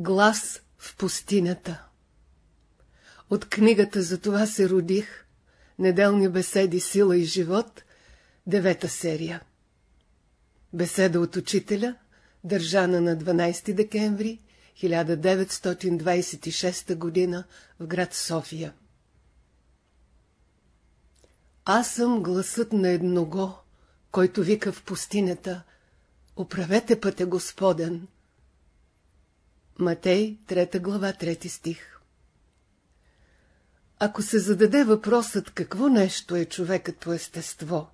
Глас в пустинята От книгата «За това се родих» Неделни беседи «Сила и живот» Девета серия Беседа от учителя Държана на 12 декември 1926 г. в град София Аз съм гласът на едного, който вика в пустинята Оправете пътя Господен Матей, 3 глава, 3 стих Ако се зададе въпросът какво нещо е човекът по естество,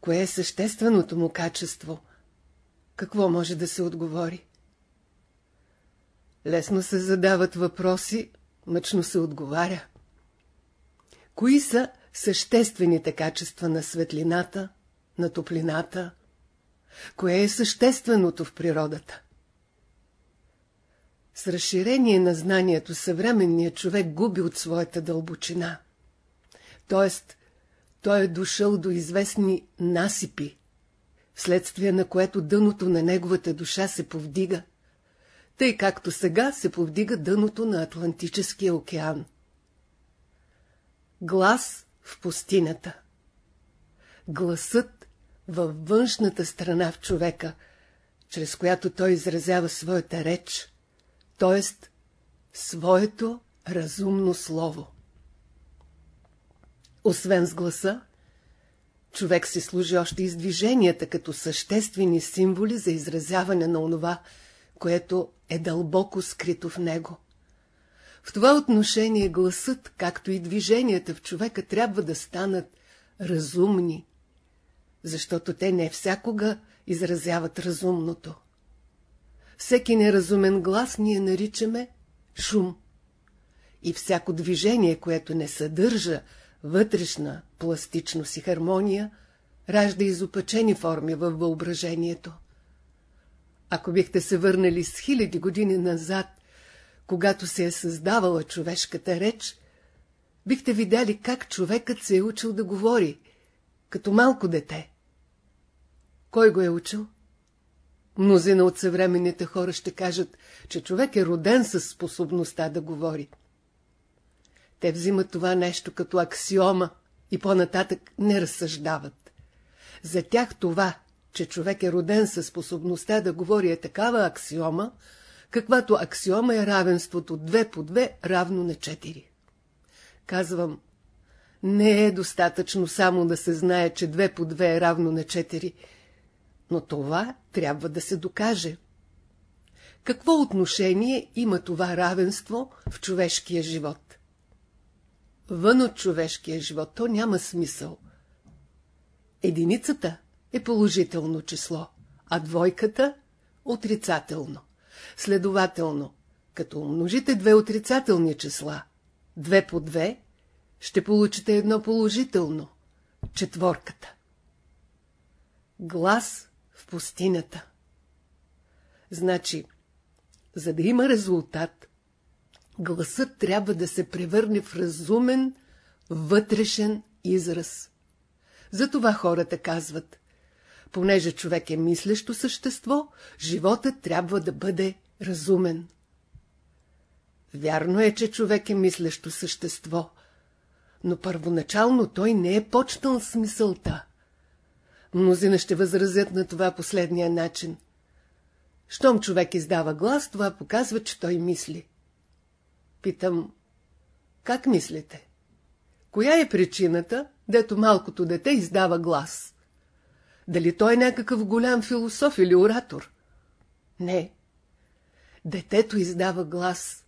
кое е същественото му качество, какво може да се отговори? Лесно се задават въпроси, мъчно се отговаря. Кои са съществените качества на светлината, на топлината? Кое е същественото в природата? С разширение на знанието съвременният човек губи от своята дълбочина. Тоест, той е дошъл до известни насипи, вследствие на което дъното на неговата душа се повдига, тъй както сега се повдига дъното на Атлантическия океан. Глас в пустинята Гласът във външната страна в човека, чрез която той изразява своята реч, т.е. своето разумно слово. Освен с гласа, човек се служи още и с движенията като съществени символи за изразяване на онова, което е дълбоко скрито в него. В това отношение гласът, както и движенията в човека трябва да станат разумни, защото те не всякога изразяват разумното. Всеки неразумен глас ние наричаме шум. И всяко движение, което не съдържа вътрешна пластичност и хармония, ражда изопачени форми във въображението. Ако бихте се върнали с хиляди години назад, когато се е създавала човешката реч, бихте видяли как човекът се е учил да говори, като малко дете. Кой го е учил? Мнозина от съвременните хора ще кажат, че човек е роден с способността да говори. Те взимат това нещо като аксиома и по-нататък не разсъждават. За тях това, че човек е роден със способността да говори е такава аксиома, каквато аксиома е равенството 2 по 2 равно на 4. Казвам, не е достатъчно само да се знае, че 2 по 2 е равно на 4, но това трябва да се докаже. Какво отношение има това равенство в човешкия живот? Вън от човешкия живот то няма смисъл. Единицата е положително число, а двойката – отрицателно. Следователно, като умножите две отрицателни числа, две по две, ще получите едно положително – четворката. Глас в пустинята. Значи, за да има резултат, гласът трябва да се превърне в разумен, вътрешен израз. Затова хората казват, понеже човек е мислещо същество, животът трябва да бъде разумен. Вярно е, че човек е мислещо същество, но първоначално той не е почнал с мисълта. Мнозина ще възразят на това последния начин. Щом човек издава глас, това показва, че той мисли. Питам, как мислите? Коя е причината, дето малкото дете издава глас? Дали той е някакъв голям философ или оратор? Не. Детето издава глас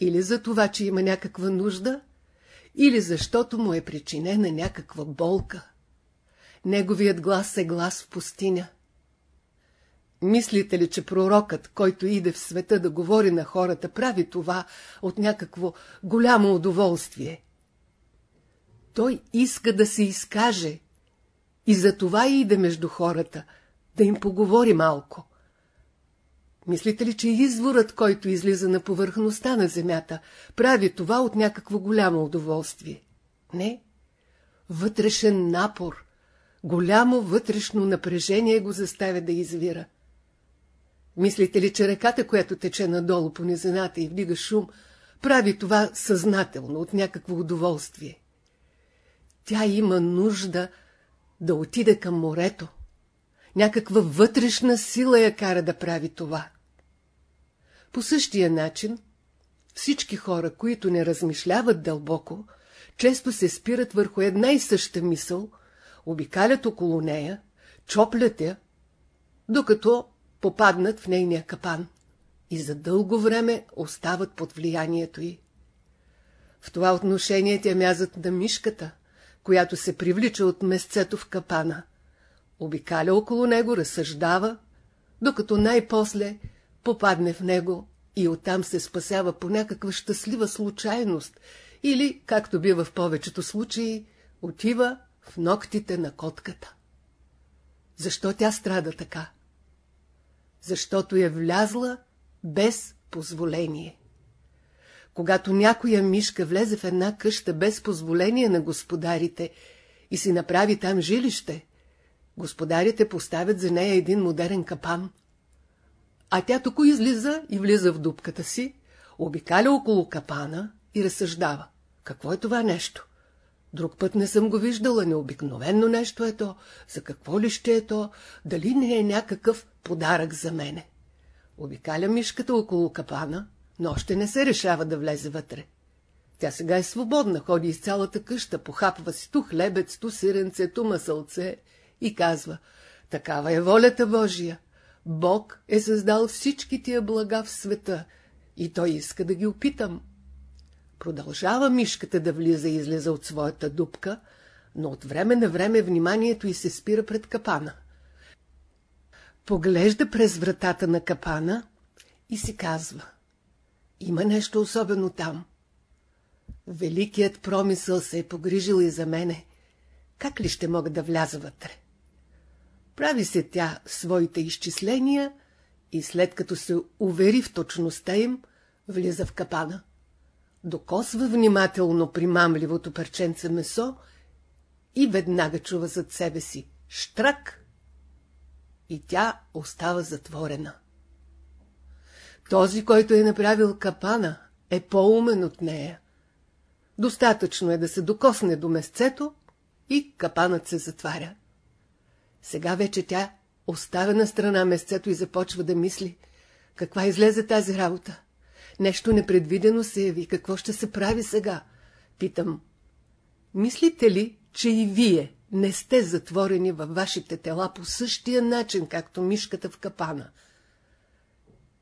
или за това, че има някаква нужда, или защото му е причинена някаква болка. Неговият глас е глас в пустиня. Мислите ли, че пророкът, който иде в света да говори на хората, прави това от някакво голямо удоволствие? Той иска да се изкаже и за това иде между хората, да им поговори малко. Мислите ли, че изворът, който излиза на повърхността на земята, прави това от някакво голямо удоволствие? Не. Вътрешен напор, голямо вътрешно напрежение го заставя да извира. Мислите ли, че реката, която тече надолу по низината и вдига шум, прави това съзнателно, от някакво удоволствие? Тя има нужда да отиде към морето. Някаква вътрешна сила я кара да прави това. По същия начин, всички хора, които не размишляват дълбоко, често се спират върху една и съща мисъл, обикалят около нея, чоплят я, докато попаднат в нейния капан и за дълго време остават под влиянието й. В това отношение тя мязат на мишката, която се привлича от месцето в капана. Обикаля около него, разсъждава, докато най-после попадне в него и оттам се спасява по някаква щастлива случайност или, както бива в повечето случаи, отива в ногтите на котката. Защо тя страда така? Защото е влязла без позволение. Когато някоя мишка влезе в една къща без позволение на господарите и си направи там жилище, господарите поставят за нея един модерен капан. А тя току излиза и влиза в дупката си, обикаля около капана и разсъждава. Какво е това нещо? Друг път не съм го виждала, необикновенно нещо е то. За какво ли ще е то? Дали не е някакъв подарък за мене? Обикаля мишката около капана, но още не се решава да влезе вътре. Тя сега е свободна, ходи из цялата къща, похапва си ту хлебец, ту сиренце, ту масълце и казва, такава е волята Божия. Бог е създал всички тия блага в света и той иска да ги опитам. Продължава мишката да влиза и излиза от своята дупка, но от време на време вниманието й се спира пред капана. Поглежда през вратата на капана и си казва — има нещо особено там. Великият промисъл се е погрижил и за мене. Как ли ще мога да вляза вътре? Прави се тя своите изчисления и след като се увери в точността им, влиза в капана. Докосва внимателно примамливото парченце месо и веднага чува зад себе си штрак и тя остава затворена. Този, който е направил капана, е по-умен от нея. Достатъчно е да се докосне до месцето и капанът се затваря. Сега вече тя оставя на страна месцето и започва да мисли. Каква излезе тази работа? Нещо непредвидено се яви. Какво ще се прави сега? Питам. Мислите ли, че и вие не сте затворени във вашите тела по същия начин, както мишката в капана?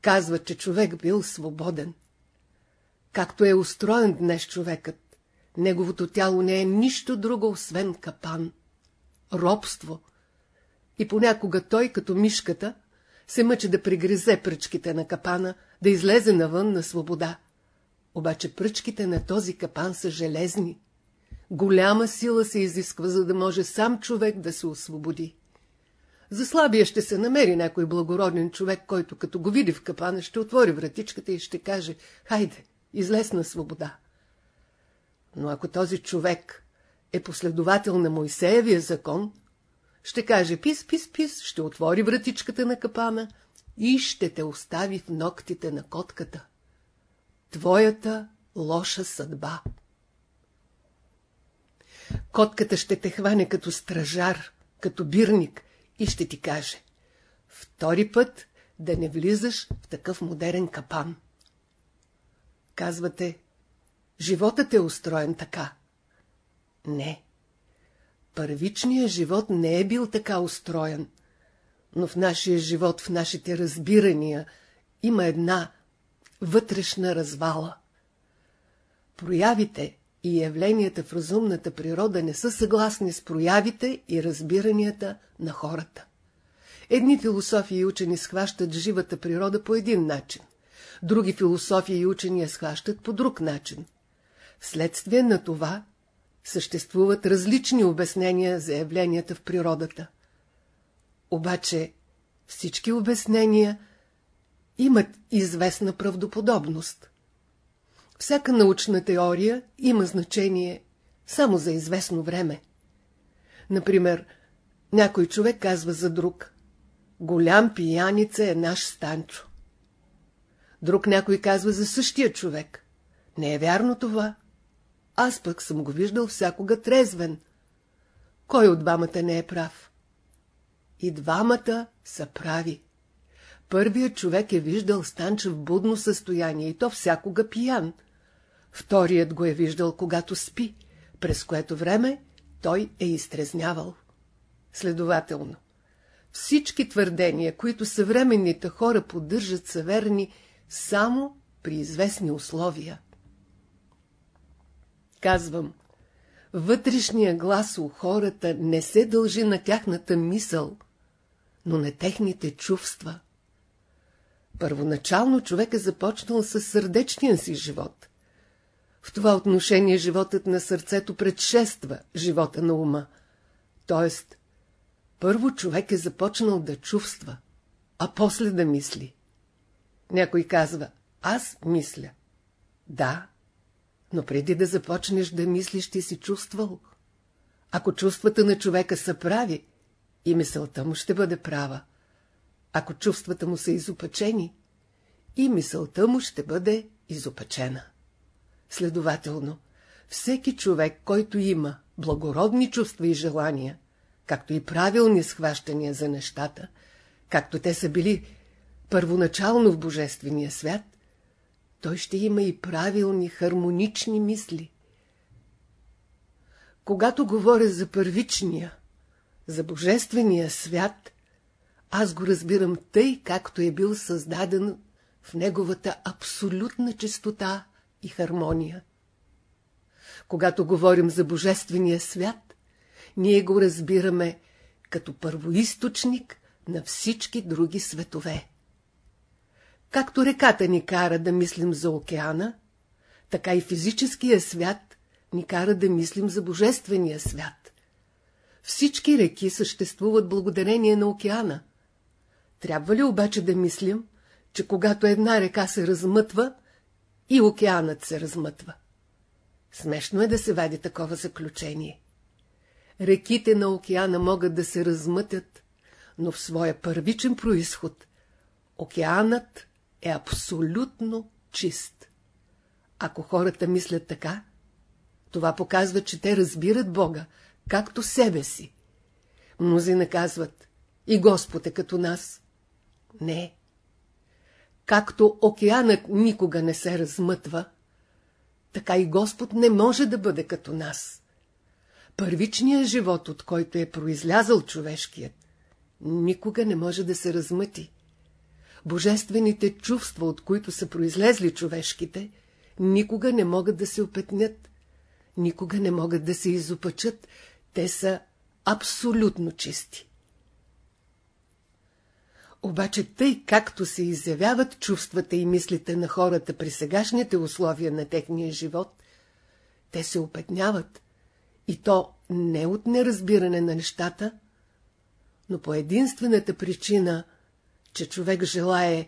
казва, че човек бил свободен. Както е устроен днес човекът, неговото тяло не е нищо друго, освен капан. Робство. И понякога той, като мишката, се мъчи да пригризе пръчките на капана, да излезе навън на свобода. Обаче пръчките на този капан са железни. Голяма сила се изисква, за да може сам човек да се освободи. За слабия ще се намери някой благороден човек, който като го види в капана, ще отвори вратичката и ще каже «Хайде, излез на свобода». Но ако този човек е последовател на Моисеевия закон, ще каже пис, пис, пис, ще отвори вратичката на капана и ще те остави в ногтите на котката. Твоята лоша съдба. Котката ще те хване като стражар, като бирник, и ще ти каже втори път да не влизаш в такъв модерен капан. Казвате, животът е устроен така. Не. Първичният живот не е бил така устроен, но в нашия живот, в нашите разбирания има една вътрешна развала. Проявите и явленията в разумната природа не са съгласни с проявите и разбиранията на хората. Едни философии и учени схващат живата природа по един начин, други философии и учени я схващат по друг начин. Вследствие на това съществуват различни обяснения за явленията в природата. Обаче всички обяснения имат известна правдоподобност. Всяка научна теория има значение само за известно време. Например, някой човек казва за друг. Голям пияница е наш Станчо. Друг някой казва за същия човек. Не е вярно това. Аз пък съм го виждал всякога трезвен. Кой от двамата не е прав? И двамата са прави. Първият човек е виждал Станчо в будно състояние и то всякога пиян. Вторият го е виждал, когато спи, през което време той е изтрезнявал. Следователно, всички твърдения, които съвременните хора поддържат са верни само при известни условия. Казвам, вътрешния глас у хората не се дължи на тяхната мисъл, но на техните чувства. Първоначално човек е започнал с сърдечния си живот. В това отношение животът на сърцето предшества живота на ума. Тоест, първо човек е започнал да чувства, а после да мисли. Някой казва, аз мисля. Да, но преди да започнеш да мислиш, ти си чувствал. Ако чувствата на човека са прави, и мисълта му ще бъде права. Ако чувствата му са изопачени, и мисълта му ще бъде изопачена. Следователно, всеки човек, който има благородни чувства и желания, както и правилни схващания за нещата, както те са били първоначално в Божествения свят, той ще има и правилни, хармонични мисли. Когато говоря за първичния, за Божествения свят, аз го разбирам тъй, както е бил създаден в неговата абсолютна чистота и хармония. Когато говорим за Божествения свят, ние го разбираме като първоисточник на всички други светове. Както реката ни кара да мислим за океана, така и физическия свят ни кара да мислим за Божествения свят. Всички реки съществуват благодарение на океана. Трябва ли обаче да мислим, че когато една река се размътва, и океанът се размътва? Смешно е да се вади такова заключение. Реките на океана могат да се размътят, но в своя първичен происход океанът е абсолютно чист. Ако хората мислят така, това показва, че те разбират Бога, както себе си. Мнози наказват, и Господ е като нас. Не. Както океанът никога не се размътва, така и Господ не може да бъде като нас. Първичният живот, от който е произлязал човешкият, никога не може да се размъти. Божествените чувства, от които са произлезли човешките, никога не могат да се опетнят, никога не могат да се изопачат, те са абсолютно чисти. Обаче тъй както се изявяват чувствата и мислите на хората при сегашните условия на техния живот, те се опетняват, и то не от неразбиране на нещата, но по единствената причина – че човек желае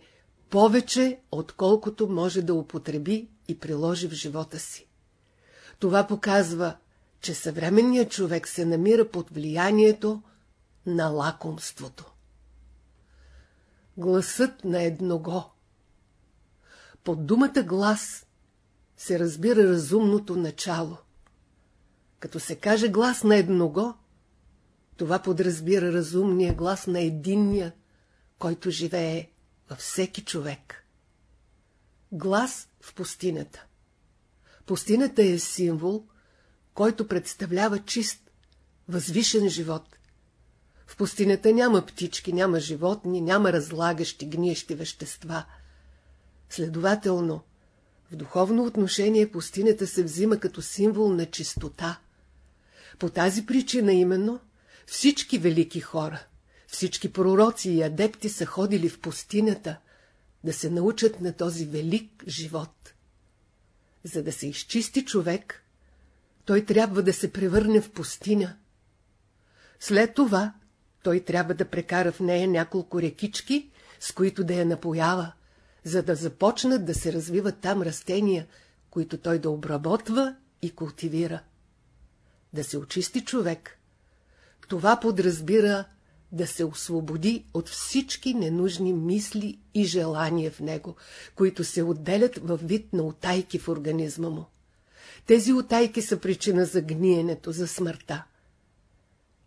повече, отколкото може да употреби и приложи в живота си. Това показва, че съвременният човек се намира под влиянието на лакомството. Гласът на едного Под думата глас се разбира разумното начало. Като се каже глас на едного, това подразбира разумния глас на единния, който живее във всеки човек. Глас в пустинята Пустинята е символ, който представлява чист, възвишен живот. В пустинята няма птички, няма животни, няма разлагащи, гниещи вещества. Следователно, в духовно отношение пустинята се взима като символ на чистота. По тази причина именно всички велики хора, всички пророци и адепти са ходили в пустинята, да се научат на този велик живот. За да се изчисти човек, той трябва да се превърне в пустиня. След това той трябва да прекара в нея няколко рекички, с които да я напоява, за да започнат да се развиват там растения, които той да обработва и култивира. Да се очисти човек. Това подразбира да се освободи от всички ненужни мисли и желания в него, които се отделят във вид на отайки в организма му. Тези отайки са причина за гниенето, за смъртта.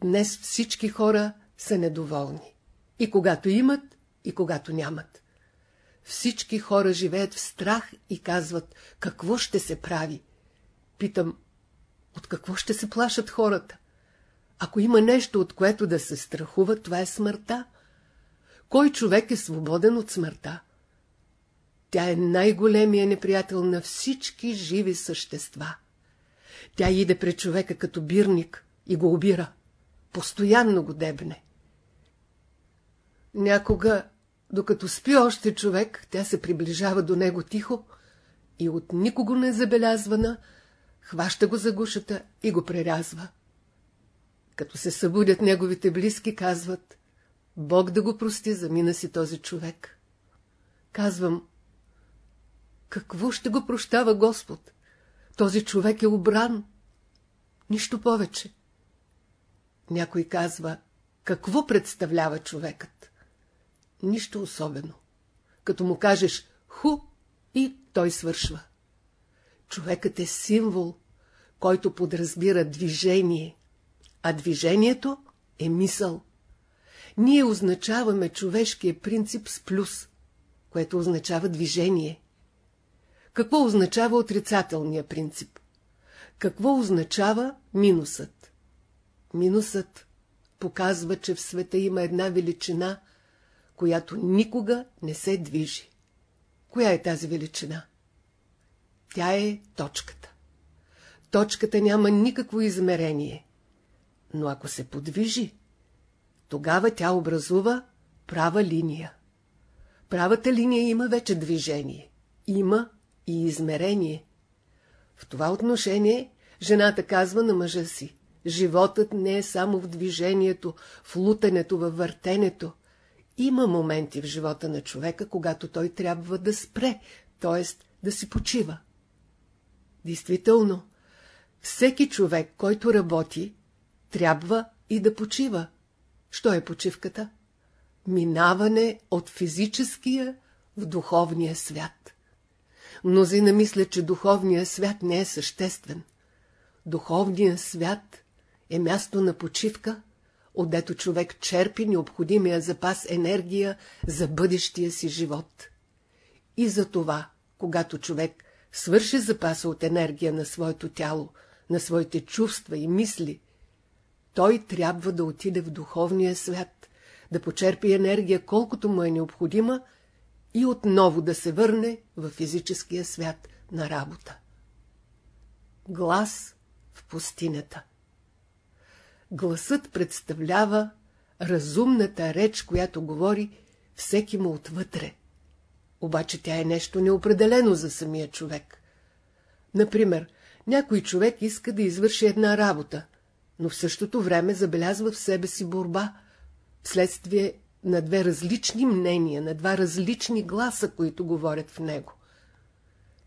Днес всички хора са недоволни. И когато имат, и когато нямат. Всички хора живеят в страх и казват, какво ще се прави. Питам, от какво ще се плашат хората? Ако има нещо, от което да се страхува, това е смъртта. Кой човек е свободен от смъртта? Тя е най-големия неприятел на всички живи същества. Тя иде пред човека като бирник и го обира. Постоянно го дебне. Някога, докато спи още човек, тя се приближава до него тихо и от никого не забелязвана, хваща го за гушата и го прерязва. Като се събудят неговите близки, казват, Бог да го прости, замина си този човек. Казвам, какво ще го прощава Господ? Този човек е обран. Нищо повече. Някой казва, какво представлява човекът? Нищо особено. Като му кажеш ху и той свършва. Човекът е символ, който подразбира движение, а движението е мисъл. Ние означаваме човешкия принцип с плюс, което означава движение. Какво означава отрицателния принцип? Какво означава минусът? Минусът показва, че в света има една величина, която никога не се движи. Коя е тази величина? Тя е точката. Точката няма никакво измерение. Но ако се подвижи, тогава тя образува права линия. Правата линия има вече движение. Има и измерение. В това отношение жената казва на мъжа си, животът не е само в движението, в лутането, във въртенето. Има моменти в живота на човека, когато той трябва да спре, т.е. да си почива. Действително, всеки човек, който работи, трябва и да почива. Що е почивката? Минаване от физическия в духовния свят. Мнозина мислят, че духовният свят не е съществен. Духовният свят е място на почивка, отдето човек черпи необходимия запас енергия за бъдещия си живот. И за това, когато човек свърши запаса от енергия на своето тяло, на своите чувства и мисли, той трябва да отиде в духовния свят, да почерпи енергия колкото му е необходима и отново да се върне в физическия свят на работа. Глас в пустинята Гласът представлява разумната реч, която говори всеки му отвътре. Обаче тя е нещо неопределено за самия човек. Например, някой човек иска да извърши една работа, но в същото време забелязва в себе си борба, вследствие на две различни мнения, на два различни гласа, които говорят в него.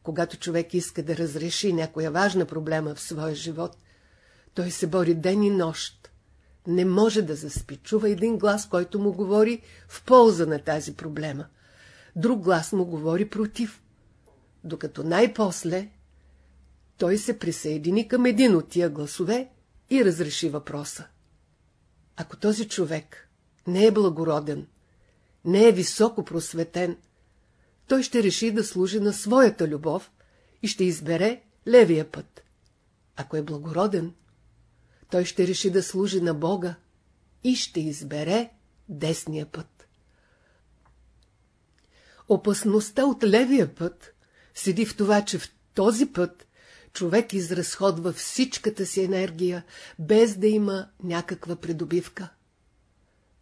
Когато човек иска да разреши някоя важна проблема в своя живот, той се бори ден и нощ. Не може да заспи. Чува един глас, който му говори в полза на тази проблема. Друг глас му говори против. Докато най-после той се присъедини към един от тия гласове и разреши въпроса. Ако този човек не е благороден, не е високо просветен, той ще реши да служи на своята любов и ще избере левия път. Ако е благороден, той ще реши да служи на Бога и ще избере десния път. Опасността от левия път седи в това, че в този път човек изразходва всичката си енергия, без да има някаква придобивка.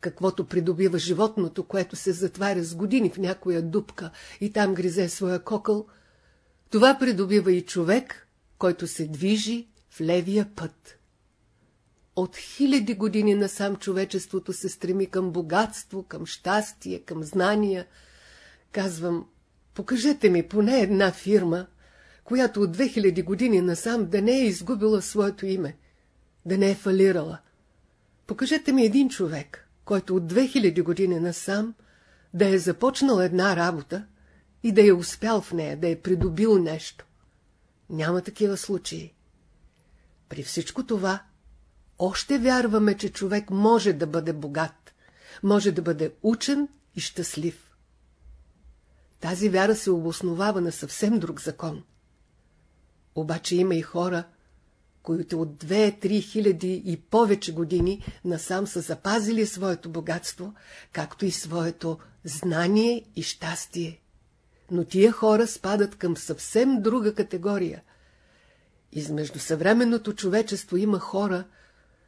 Каквото придобива животното, което се затваря с години в някоя дупка и там гризе своя кокъл, това придобива и човек, който се движи в левия път. От хиляди години насам човечеството се стреми към богатство, към щастие, към знания. Казвам, покажете ми поне една фирма, която от 2000 години насам да не е изгубила своето име, да не е фалирала. Покажете ми един човек, който от 2000 години насам да е започнал една работа и да е успял в нея, да е придобил нещо. Няма такива случаи. При всичко това, още вярваме, че човек може да бъде богат, може да бъде учен и щастлив. Тази вяра се обосновава на съвсем друг закон. Обаче има и хора, които от две-три хиляди и повече години насам са запазили своето богатство, както и своето знание и щастие. Но тия хора спадат към съвсем друга категория. Измежду съвременното човечество има хора,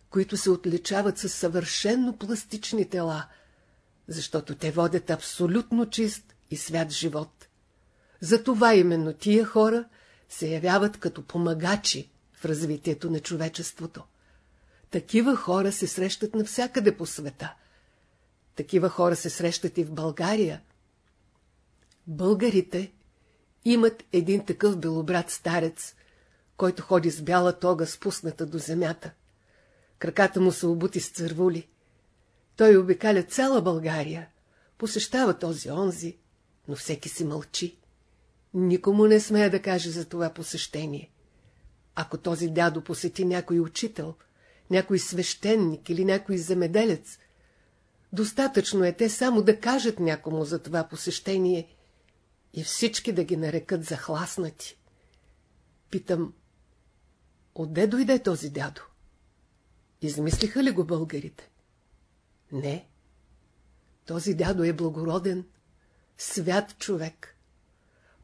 които се отличават със съвършенно пластични тела, защото те водят абсолютно чист и свят живот. Затова именно тия хора се явяват като помагачи в развитието на човечеството. Такива хора се срещат навсякъде по света. Такива хора се срещат и в България. Българите имат един такъв белобрат старец, който ходи с бяла тога спусната до земята. Краката му са обути с цървули. Той обикаля цяла България, посещава този онзи, но всеки си мълчи. Никому не смея да каже за това посещение. Ако този дядо посети някой учител, някой свещеник или някой земеделец, достатъчно е те само да кажат някому за това посещение и всички да ги нарекат захласнати. Питам, отде дойде този дядо? Измислиха ли го българите? Не. Този дядо е благороден, свят човек.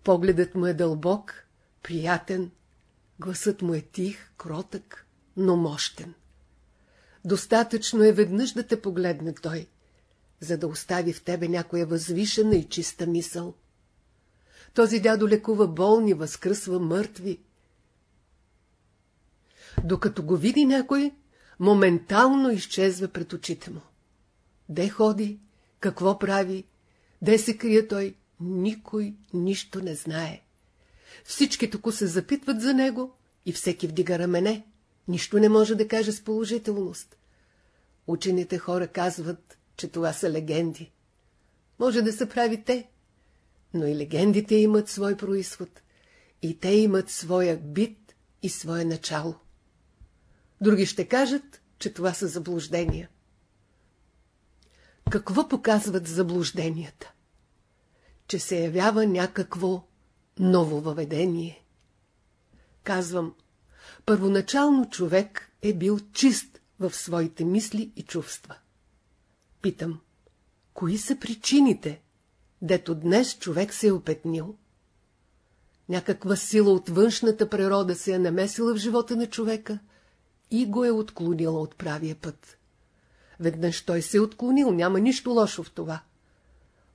Погледът му е дълбок, приятен, гласът му е тих, кротък, но мощен. Достатъчно е веднъж да те погледне той, за да остави в тебе някоя възвишена и чиста мисъл. Този дядо лекува болни, възкръсва мъртви. Докато го види някой, моментално изчезва пред очите му. Де ходи, какво прави, де се крие той, никой нищо не знае. Всички току се запитват за него и всеки вдига рамене. Нищо не може да каже с положителност. Учените хора казват, че това са легенди. Може да се прави те, но и легендите имат свой происход. И те имат своя бит и свое начало. Други ще кажат, че това са заблуждения. Какво показват заблужденията? Че се явява някакво ново въведение. Казвам, първоначално човек е бил чист в своите мисли и чувства. Питам, кои са причините, дето днес човек се е опетнил? Някаква сила от външната природа се е намесила в живота на човека и го е отклонила от правия път. Веднъж той се е отклонил, няма нищо лошо в това.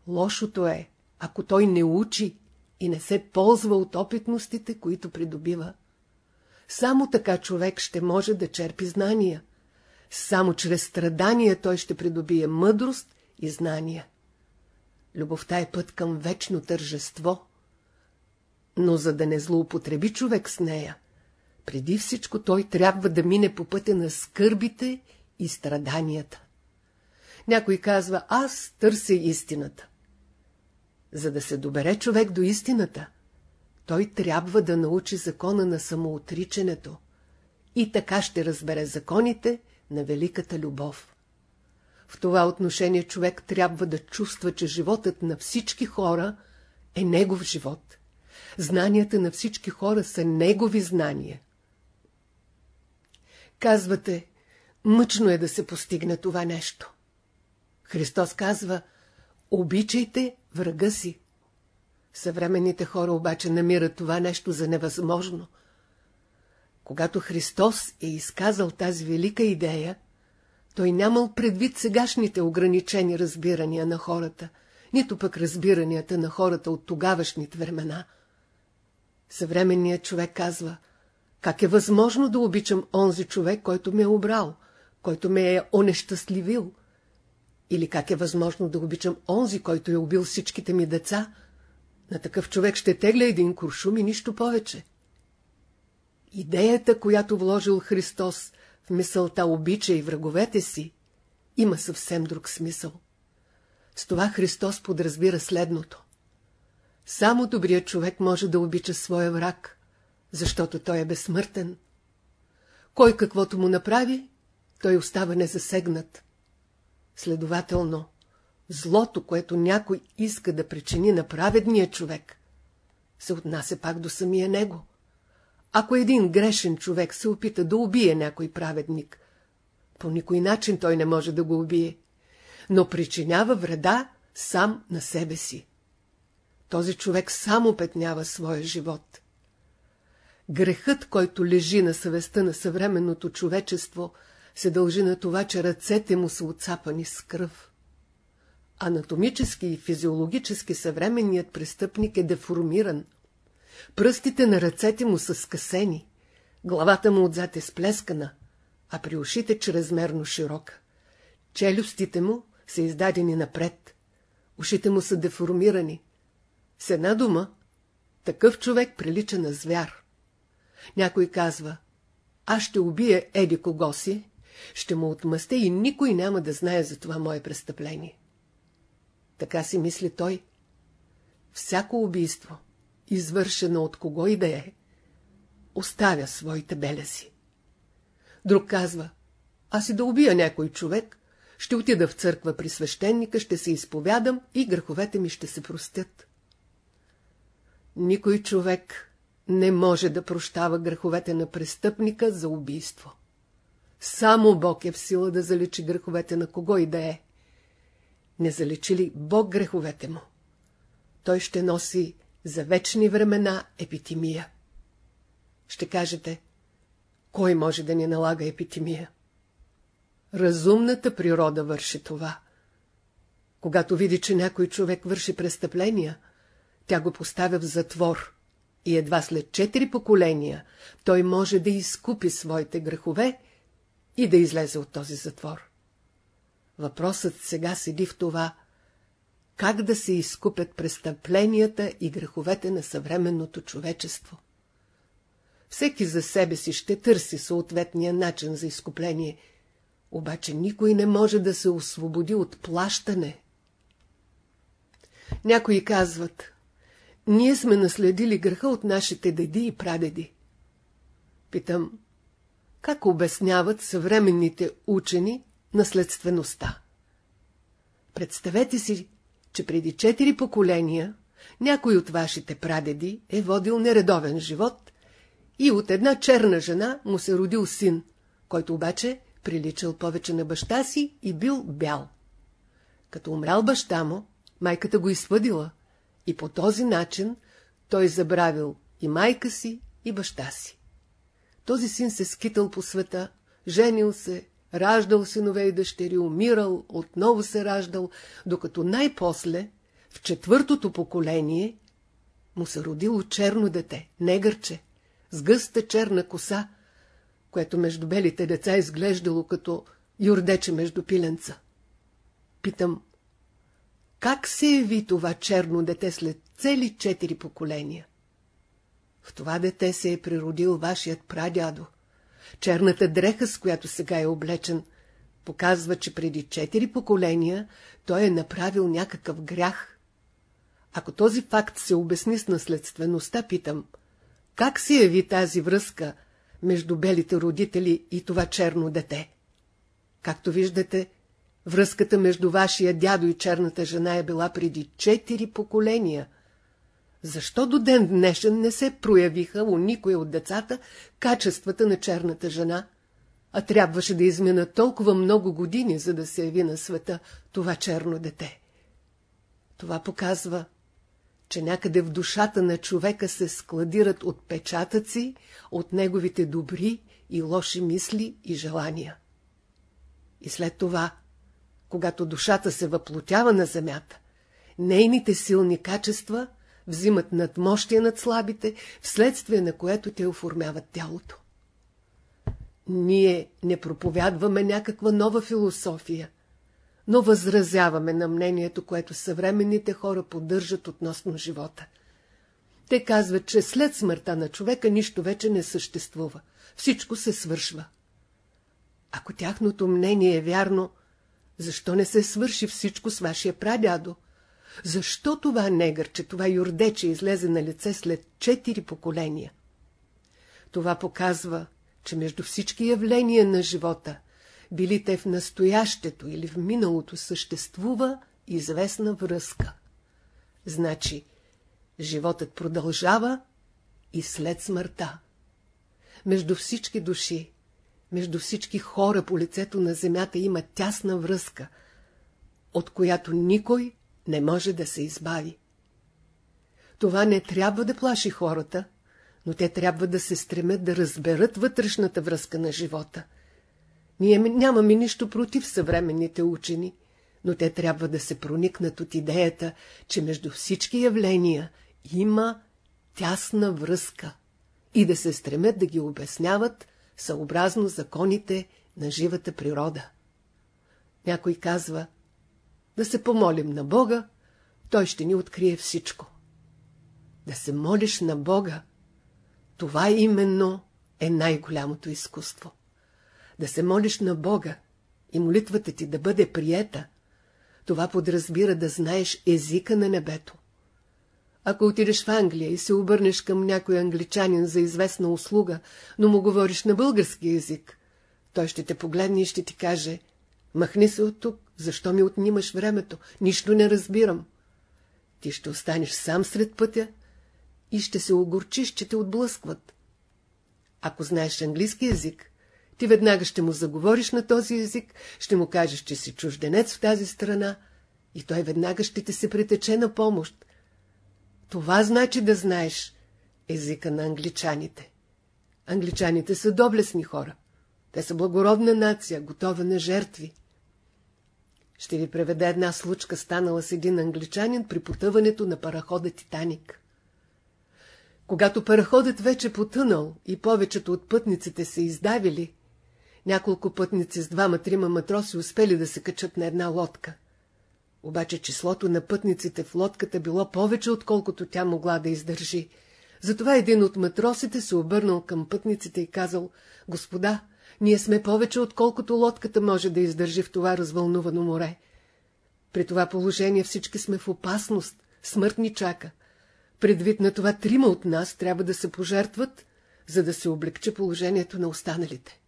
Лошото е, ако той не учи и не се ползва от опитностите, които придобива. Само така човек ще може да черпи знания. Само чрез страдания той ще придобие мъдрост и знания. Любовта е път към вечно тържество. Но за да не злоупотреби човек с нея, преди всичко той трябва да мине по пътя на скърбите и страданията. Някой казва, аз търся истината. За да се добере човек до истината, той трябва да научи закона на самоотричането и така ще разбере законите на великата любов. В това отношение човек трябва да чувства, че животът на всички хора е негов живот. Знанията на всички хора са негови знания. Казвате, мъчно е да се постигне това нещо. Христос казва, обичайте врага си. Съвременните хора обаче намират това нещо за невъзможно. Когато Христос е изказал тази велика идея, той нямал предвид сегашните ограничени разбирания на хората, нито пък разбиранията на хората от тогавашните времена. Съвременният човек казва, как е възможно да обичам онзи човек, който ме е обрал, който ме е онещастливил, или как е възможно да обичам онзи, който е убил всичките ми деца? На такъв човек ще тегля един куршум и нищо повече. Идеята, която вложил Христос в мисълта обича и враговете си, има съвсем друг смисъл. С това Христос подразбира следното. Само добрият човек може да обича своя враг, защото той е безсмъртен. Кой каквото му направи, той остава незасегнат. Следователно, злото, което някой иска да причини на праведния човек, се отнася пак до самия него. Ако един грешен човек се опита да убие някой праведник, по никой начин той не може да го убие, но причинява вреда сам на себе си. Този човек само петнява своя живот. Грехът, който лежи на съвестта на съвременното човечество, се дължи на това, че ръцете му са отцапани с кръв. Анатомически и физиологически съвременният престъпник е деформиран. Пръстите на ръцете му са скъсени, главата му отзад е сплескана, а при ушите чрезмерно широка. Челюстите му са издадени напред, ушите му са деформирани. С една дума, такъв човек прилича на звяр. Някой казва, аз ще убия еди кого си, ще му отмъстя и никой няма да знае за това мое престъпление. Така си мисли той. Всяко убийство, извършено от кого и да е, оставя своите белеси. Друг казва, аз и да убия някой човек, ще отида в църква при свещеника, ще се изповядам и греховете ми ще се простят. Никой човек не може да прощава греховете на престъпника за убийство. Само Бог е в сила да заличи греховете на кого и да е. Не заличи ли Бог греховете му? Той ще носи за вечни времена епитимия. Ще кажете, кой може да ни налага епитимия? Разумната природа върши това. Когато види, че някой човек върши престъпления, тя го поставя в затвор и едва след четири поколения той може да изкупи своите грехове и да излезе от този затвор. Въпросът сега седи в това, как да се изкупят престъпленията и греховете на съвременното човечество. Всеки за себе си ще търси съответния начин за изкупление, обаче никой не може да се освободи от плащане. Някои казват, ние сме наследили греха от нашите деди и прадеди. Питам, как обясняват съвременните учени наследствеността? Представете си, че преди четири поколения някой от вашите прадеди е водил нередовен живот и от една черна жена му се родил син, който обаче приличал повече на баща си и бил бял. Като умрял баща му, майката го изпъдила и по този начин той забравил и майка си, и баща си. Този син се скитал по света, женил се, раждал синове и дъщери, умирал, отново се раждал, докато най-после, в четвъртото поколение, му се родило черно дете, негърче, с гъста черна коса, което между белите деца изглеждало като юрдече между пиленца. Питам, как се яви това черно дете след цели четири поколения? В това дете се е природил вашият прадядо. Черната дреха, с която сега е облечен, показва, че преди четири поколения той е направил някакъв грях. Ако този факт се обясни с наследствеността, питам, как се яви тази връзка между белите родители и това черно дете? Както виждате, връзката между вашия дядо и черната жена е била преди четири поколения. Защо до ден днешен не се проявиха у никой от децата качествата на черната жена, а трябваше да измина толкова много години, за да се яви на света това черно дете? Това показва, че някъде в душата на човека се складират отпечатъци от неговите добри и лоши мисли и желания. И след това, когато душата се въплотява на земята, нейните силни качества взимат надмощие над слабите, вследствие на което те оформяват тялото. Ние не проповядваме някаква нова философия, но възразяваме на мнението, което съвременните хора поддържат относно живота. Те казват, че след смъртта на човека нищо вече не съществува. Всичко се свършва. Ако тяхното мнение е вярно, Защо не се свърши всичко с вашия прадядо? Защо това негърче, това юрдече излезе на лице след четири поколения? Това показва, че между всички явления на живота, били те в настоящето или в миналото, съществува известна връзка. Значи, животът продължава и след смъртта. Между всички души, между всички хора по лицето на земята има тясна връзка, от която никой не може да се избави. Това не трябва да плаши хората, но те трябва да се стремят да разберат вътрешната връзка на живота. Ние нямаме нищо против съвременните учени, но те трябва да се проникнат от идеята, че между всички явления има тясна връзка и да се стремят да ги обясняват съобразно законите на живата природа. Някой казва, да се помолим на Бога, Той ще ни открие всичко. Да се молиш на Бога, това именно е най-голямото изкуство. Да се молиш на Бога и молитвата ти да бъде приета, това подразбира да знаеш езика на небето. Ако отидеш в Англия и се обърнеш към някой англичанин за известна услуга, но му говориш на български язик, той ще те погледне и ще ти каже «Махни се от тук, защо ми отнимаш времето? Нищо не разбирам». Ти ще останеш сам сред пътя и ще се огорчиш, че те отблъскват. Ако знаеш английски язик, ти веднага ще му заговориш на този език, ще му кажеш, че си чужденец в тази страна и той веднага ще ти се притече на помощ. Това значи да знаеш езика на англичаните. Англичаните са доблесни хора. Те са благородна нация, готова на жертви. Ще ви преведа една случка, станала с един англичанин при потъването на парахода Титаник. Когато параходът вече потънал и повечето от пътниците се издавили, няколко пътници с двама-трима матроси успели да се качат на една лодка. Обаче числото на пътниците в лодката било повече, отколкото тя могла да издържи. Затова един от матросите се обърнал към пътниците и казал, «Господа, ние сме повече, отколкото лодката може да издържи в това развълнувано море. При това положение всички сме в опасност, смърт ни чака. Предвид на това трима от нас трябва да се пожертват, за да се облегчи положението на останалите.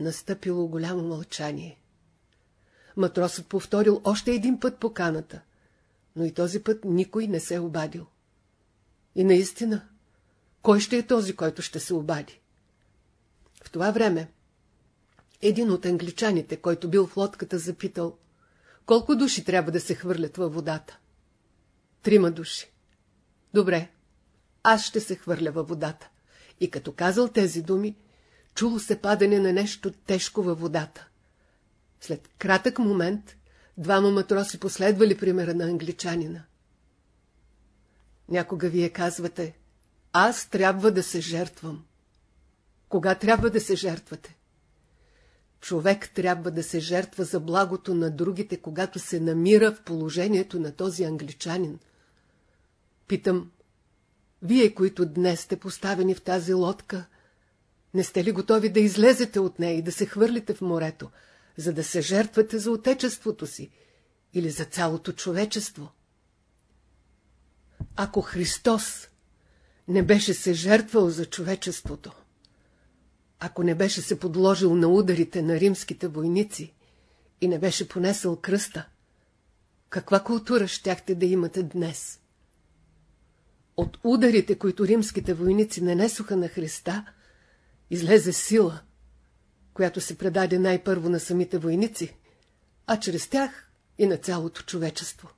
Настъпило голямо мълчание. Матросът повторил още един път поканата, но и този път никой не се обадил. И наистина, кой ще е този, който ще се обади? В това време един от англичаните, който бил в лодката, запитал, колко души трябва да се хвърлят във водата. Трима души. Добре, аз ще се хвърля във водата. И като казал тези думи, чуло се падане на нещо тежко във водата. След кратък момент, двама матроси последвали примера на англичанина. Някога вие казвате, аз трябва да се жертвам. Кога трябва да се жертвате? Човек трябва да се жертва за благото на другите, когато се намира в положението на този англичанин. Питам, вие, които днес сте поставени в тази лодка, не сте ли готови да излезете от нея и да се хвърлите в морето, за да се жертвате за отечеството си или за цялото човечество? Ако Христос не беше се жертвал за човечеството, ако не беше се подложил на ударите на римските войници и не беше понесъл кръста, каква култура щяхте да имате днес? От ударите, които римските войници нанесоха на Христа, излезе сила, която се предаде най-първо на самите войници, а чрез тях и на цялото човечество.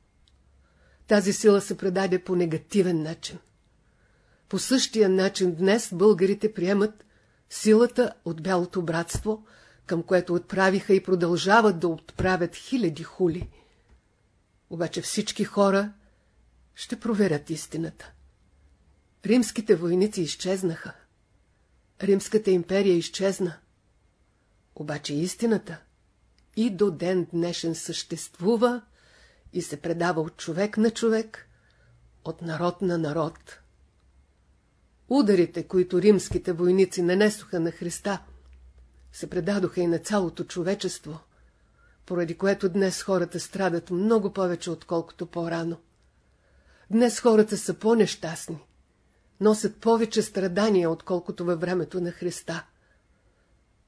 Тази сила се предаде по негативен начин. По същия начин днес българите приемат силата от бялото братство, към което отправиха и продължават да отправят хиляди хули. Обаче всички хора ще проверят истината. Римските войници изчезнаха. Римската империя изчезна. Обаче истината и до ден днешен съществува и се предава от човек на човек, от народ на народ. Ударите, които римските войници нанесоха на Христа, се предадоха и на цялото човечество, поради което днес хората страдат много повече, отколкото по-рано. Днес хората са по-нещастни, носят повече страдания, отколкото във времето на Христа.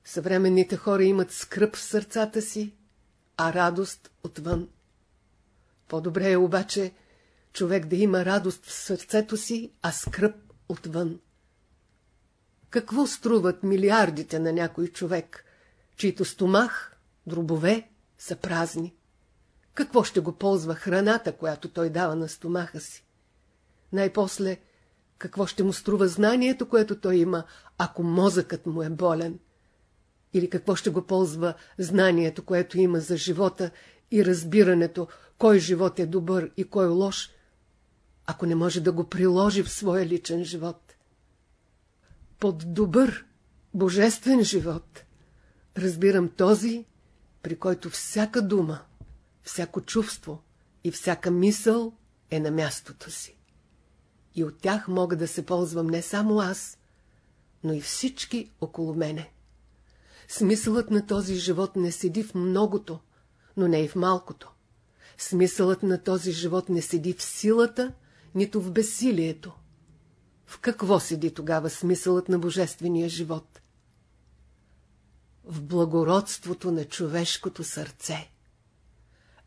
Съвременните хора имат скръп в сърцата си, а радост отвън. По-добре е обаче човек да има радост в сърцето си, а скръп отвън. Какво струват милиардите на някой човек, чийто стомах, дробове са празни? Какво ще го ползва храната, която той дава на стомаха си? Най-после, какво ще му струва знанието, което той има, ако мозъкът му е болен? Или какво ще го ползва знанието, което има за живота и разбирането, кой живот е добър и кой лош, ако не може да го приложи в своя личен живот? Под добър, божествен живот разбирам този, при който всяка дума, всяко чувство и всяка мисъл е на мястото си. И от тях мога да се ползвам не само аз, но и всички около мене. Смисълът на този живот не седи в многото, но не и в малкото. Смисълът на този живот не седи в силата, нито в безсилието. В какво седи тогава смисълът на божествения живот? В благородството на човешкото сърце.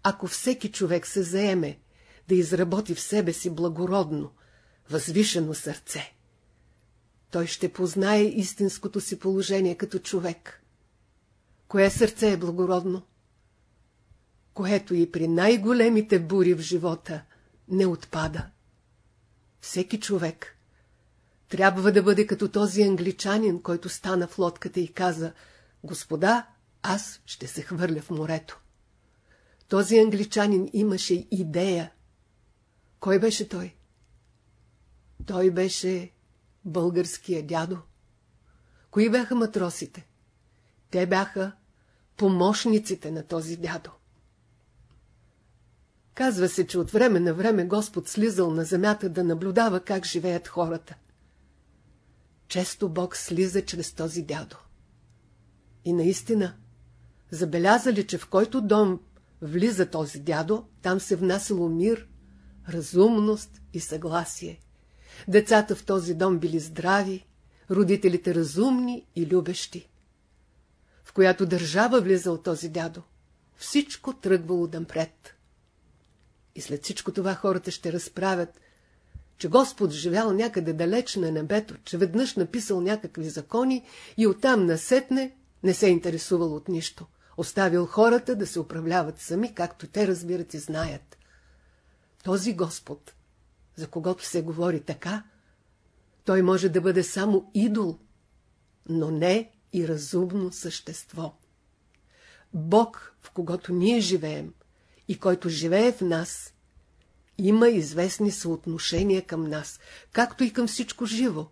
Ако всеки човек се заеме да изработи в себе си благородно, възвишено сърце, той ще познае истинското си положение като човек. Кое сърце е благородно? Което и при най-големите бури в живота не отпада. Всеки човек трябва да бъде като този англичанин, който стана в лодката и каза, Господа, аз ще се хвърля в морето. Този англичанин имаше идея. Кой беше той? Той беше българския дядо. Кои бяха матросите? Те бяха помощниците на този дядо. Казва се, че от време на време Господ слизал на земята да наблюдава как живеят хората. Често Бог слиза чрез този дядо. И наистина, забелязали, че в който дом влиза този дядо, там се внасило мир, разумност и съгласие. Децата в този дом били здрави, родителите разумни и любещи. В която държава влизал този дядо, всичко тръгвало напред. И след всичко това хората ще разправят, че Господ живял някъде далеч на небето, че веднъж написал някакви закони и оттам насетне не се интересувал от нищо. Оставил хората да се управляват сами, както те разбират и знаят. Този Господ, за когото се говори така, той може да бъде само идол, но не и разумно същество. Бог, в когото ние живеем и който живее в нас, има известни съотношения към нас, както и към всичко живо.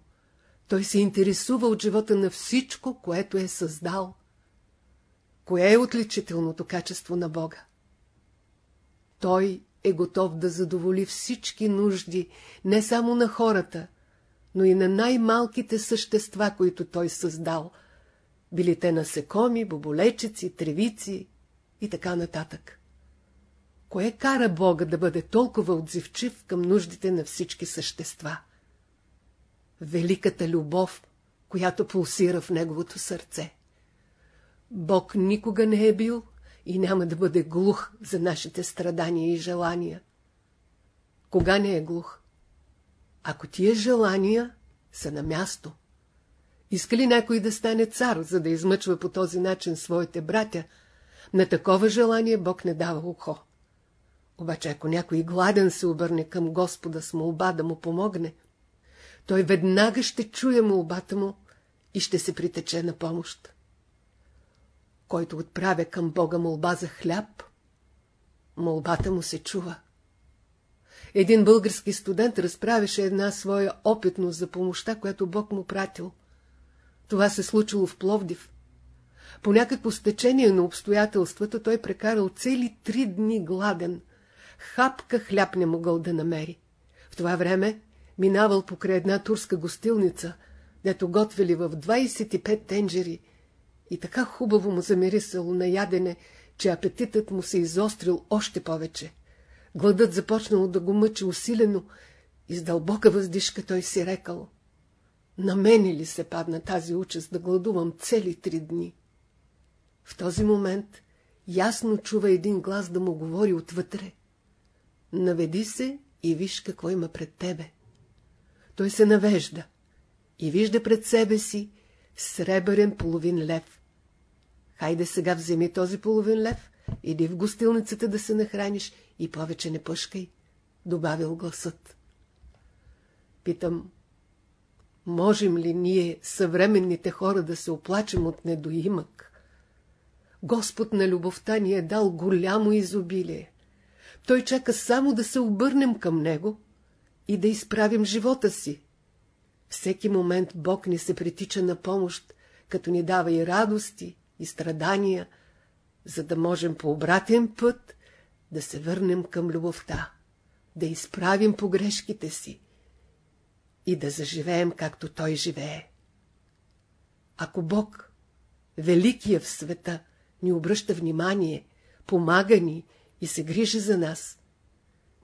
Той се интересува от живота на всичко, което е създал. Кое е отличителното качество на Бога? Той е готов да задоволи всички нужди, не само на хората, но и на най-малките същества, които той създал, били те насекоми, боболечици, тревици и така нататък. Кое кара Бога да бъде толкова отзивчив към нуждите на всички същества? Великата любов, която пулсира в неговото сърце. Бог никога не е бил и няма да бъде глух за нашите страдания и желания. Кога не е глух? Ако тия желания са на място. Иска ли някой да стане цар, за да измъчва по този начин своите братя? На такова желание Бог не дава ухо. Обаче ако някой гладен се обърне към Господа с молба да му помогне, той веднага ще чуе молбата му и ще се притече на помощ. Който отправя към Бога молба за хляб, молбата му се чува. Един български студент разправяше една своя опитност за помощта, която Бог му пратил. Това се случило в Пловдив. По някакво стечение на обстоятелствата той прекарал цели три дни гладен. Хапка хляб не могъл да намери. В това време минавал покрай една турска гостилница, дето готвили в 25 тенджери и така хубаво му замирисало на ядене, че апетитът му се изострил още повече. Гладът започнал да го мъчи усилено и с дълбока въздишка той си рекал. На мене ли се падна тази участ да гладувам цели три дни? В този момент ясно чува един глас да му говори отвътре. Наведи се и виж какво има пред тебе. Той се навежда и вижда пред себе си сребърен половин лев. Хайде сега вземи този половин лев, иди в гостилницата да се нахраниш и повече не пъшкай, добавил гласът. Питам, можем ли ние, съвременните хора, да се оплачем от недоимък? Господ на любовта ни е дал голямо изобилие. Той чака само да се обърнем към Него и да изправим живота си. Всеки момент Бог ни се притича на помощ, като ни дава и радости, и страдания, за да можем по обратен път да се върнем към любовта, да изправим погрешките си и да заживеем както Той живее. Ако Бог, великия в света, ни обръща внимание, помага ни и се грижи за нас,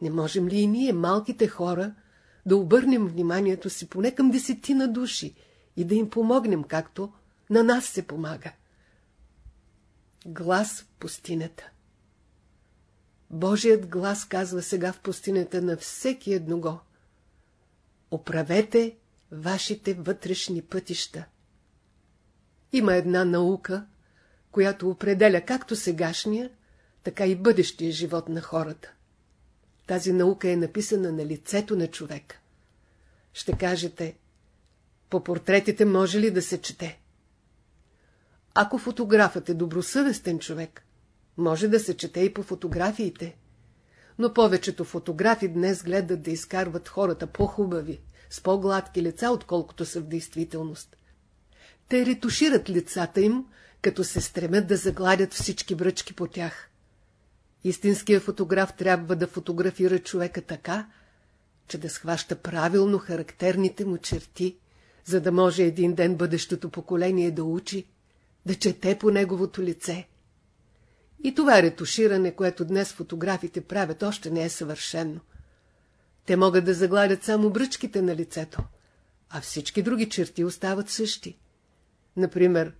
не можем ли и ние, малките хора, да обърнем вниманието си поне към десетина души и да им помогнем, както на нас се помага? Глас в пустинята Божият глас казва сега в пустинята на всеки едного. Оправете вашите вътрешни пътища. Има една наука, която определя както сегашния, така и бъдещия живот на хората. Тази наука е написана на лицето на човека. Ще кажете, по портретите може ли да се чете? Ако фотографът е добросъвестен човек, може да се чете и по фотографиите. Но повечето фотографи днес гледат да изкарват хората по-хубави, с по-гладки лица, отколкото са в действителност. Те ретушират лицата им, като се стремят да загладят всички бръчки по тях. Истинският фотограф трябва да фотографира човека така, че да схваща правилно характерните му черти, за да може един ден бъдещото поколение да учи, да чете по неговото лице. И това ретуширане, което днес фотографите правят, още не е съвършено. Те могат да загладят само бръчките на лицето, а всички други черти остават същи. Например,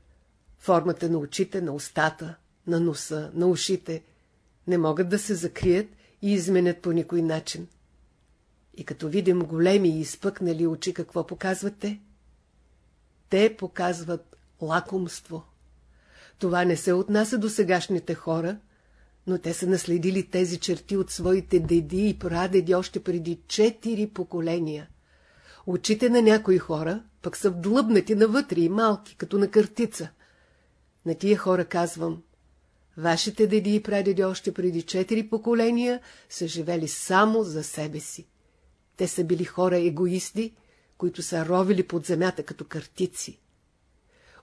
формата на очите, на устата, на носа, на ушите не могат да се закрият и изменят по никой начин. И като видим големи и изпъкнали очи, какво показват те? Те показват лакомство. Това не се отнася до сегашните хора, но те са наследили тези черти от своите деди и прадеди още преди четири поколения. Очите на някои хора пък са вдлъбнати навътре и малки, като на картица. На тия хора казвам, вашите деди и прадеди още преди четири поколения са живели само за себе си. Те са били хора егоисти, които са ровили под земята като картици.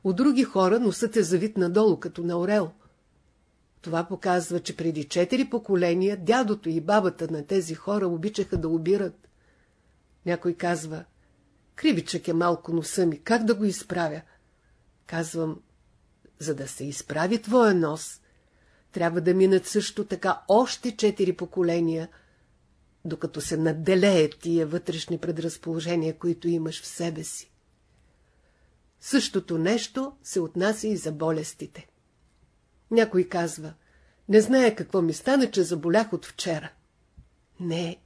От други хора носът е завит надолу, като на орел. Това показва, че преди четири поколения дядото и бабата на тези хора обичаха да обират. Някой казва, кривичък е малко носа ми, как да го изправя? Казвам, за да се изправи твоя нос, трябва да минат също така още четири поколения, докато се надделеят тия вътрешни предразположения, които имаш в себе си. Същото нещо се отнася и за болестите. Някой казва, не знае какво ми стане, че заболях от вчера. Не,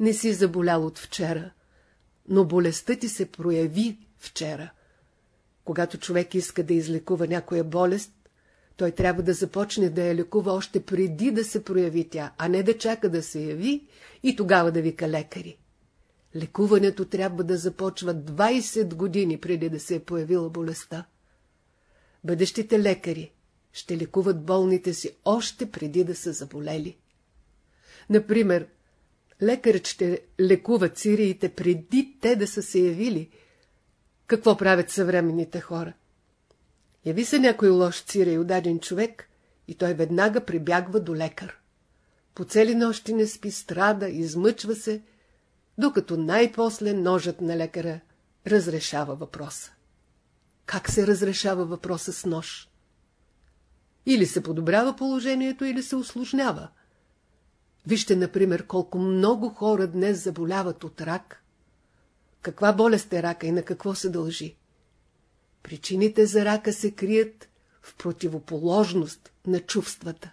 не си заболял от вчера, но болестта ти се прояви вчера. Когато човек иска да излекува някоя болест, той трябва да започне да я лекува още преди да се прояви тя, а не да чака да се яви и тогава да вика лекари. Лекуването трябва да започва 20 години преди да се е появила болестта. Бъдещите лекари ще лекуват болните си още преди да са заболели. Например, лекарът ще лекува цириите преди те да са се явили. Какво правят съвременните хора? Яви се някой лош цирей удаден човек и той веднага прибягва до лекар. По цели нощи не спи, страда, измъчва се докато най-после ножът на лекаря разрешава въпроса. Как се разрешава въпроса с нож? Или се подобрява положението, или се усложнява. Вижте, например, колко много хора днес заболяват от рак. Каква болест е рака и на какво се дължи? Причините за рака се крият в противоположност на чувствата.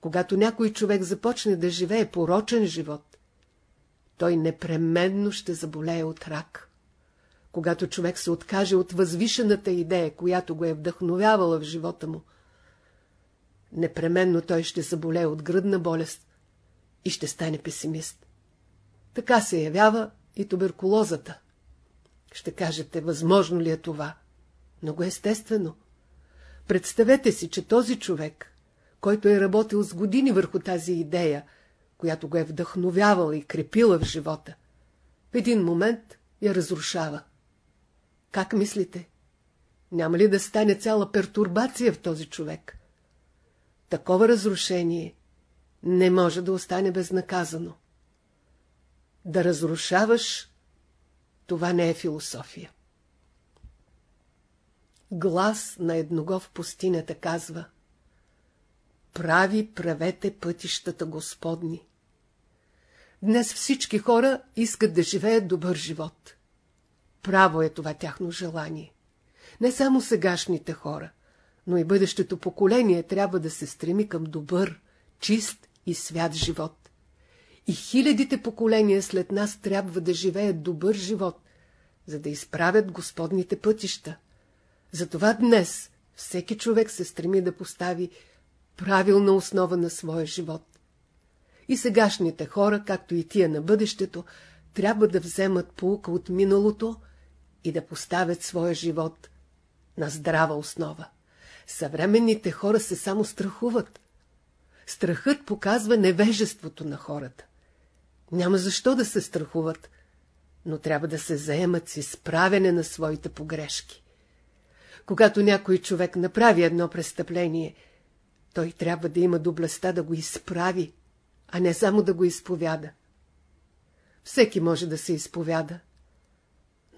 Когато някой човек започне да живее порочен живот, той непременно ще заболее от рак. Когато човек се откаже от възвишената идея, която го е вдъхновявала в живота му, непременно той ще заболее от гръдна болест и ще стане песимист. Така се явява и туберкулозата. Ще кажете, възможно ли е това? Много естествено. Представете си, че този човек, който е работил с години върху тази идея, която го е вдъхновявала и крепила в живота, в един момент я разрушава. Как мислите? Няма ли да стане цяла пертурбация в този човек? Такова разрушение не може да остане безнаказано. Да разрушаваш, това не е философия. Глас на едного в пустинята казва Прави правете пътищата Господни. Днес всички хора искат да живеят добър живот. Право е това тяхно желание. Не само сегашните хора, но и бъдещето поколение трябва да се стреми към добър, чист и свят живот. И хилядите поколения след нас трябва да живеят добър живот, за да изправят Господните пътища. Затова днес всеки човек се стреми да постави правилна основа на своя живот. И сегашните хора, както и тия на бъдещето, трябва да вземат полука от миналото и да поставят своя живот на здрава основа. Съвременните хора се само страхуват. Страхът показва невежеството на хората. Няма защо да се страхуват, но трябва да се заемат с изправене на своите погрешки. Когато някой човек направи едно престъпление, той трябва да има доблестта да го изправи, а не само да го изповяда. Всеки може да се изповяда,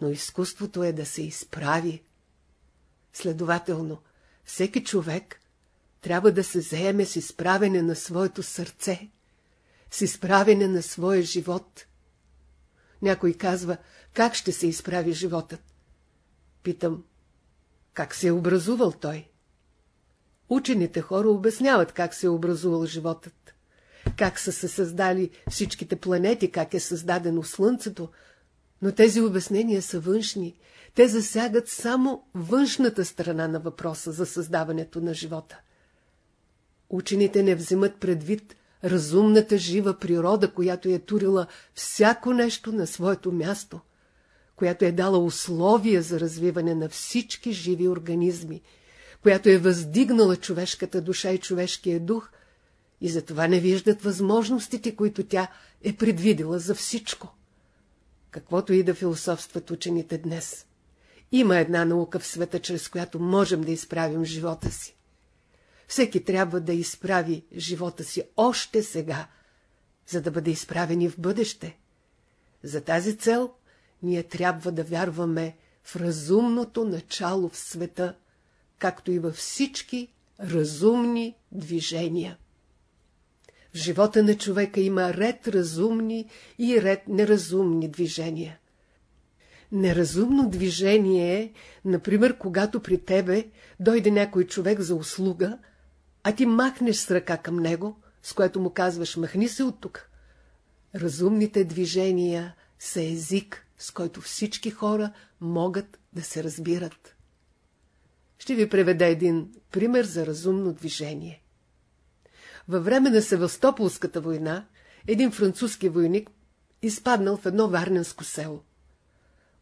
но изкуството е да се изправи. Следователно, всеки човек трябва да се заеме с изправене на своето сърце, с изправене на своя живот. Някой казва, как ще се изправи животът? Питам, как се е образувал той? Учените хора обясняват как се е образувал животът, как са се създали всичките планети, как е създадено Слънцето, но тези обяснения са външни. Те засягат само външната страна на въпроса за създаването на живота. Учените не вземат предвид разумната жива природа, която е турила всяко нещо на своето място, която е дала условия за развиване на всички живи организми, която е въздигнала човешката душа и човешкия дух, и затова не виждат възможностите, които тя е предвидила за всичко каквото и да философстват учените днес. Има една наука в света, чрез която можем да изправим живота си. Всеки трябва да изправи живота си още сега, за да бъде изправени в бъдеще. За тази цел ние трябва да вярваме в разумното начало в света, както и във всички разумни движения. В живота на човека има ред разумни и ред неразумни движения. Неразумно движение е, например, когато при тебе дойде някой човек за услуга, а ти махнеш с ръка към него, с което му казваш «махни се от тук». Разумните движения са език, с който всички хора могат да се разбират. Ще ви преведа един пример за разумно движение. Във време на Севастополската война, един французски войник изпаднал в едно варненско село.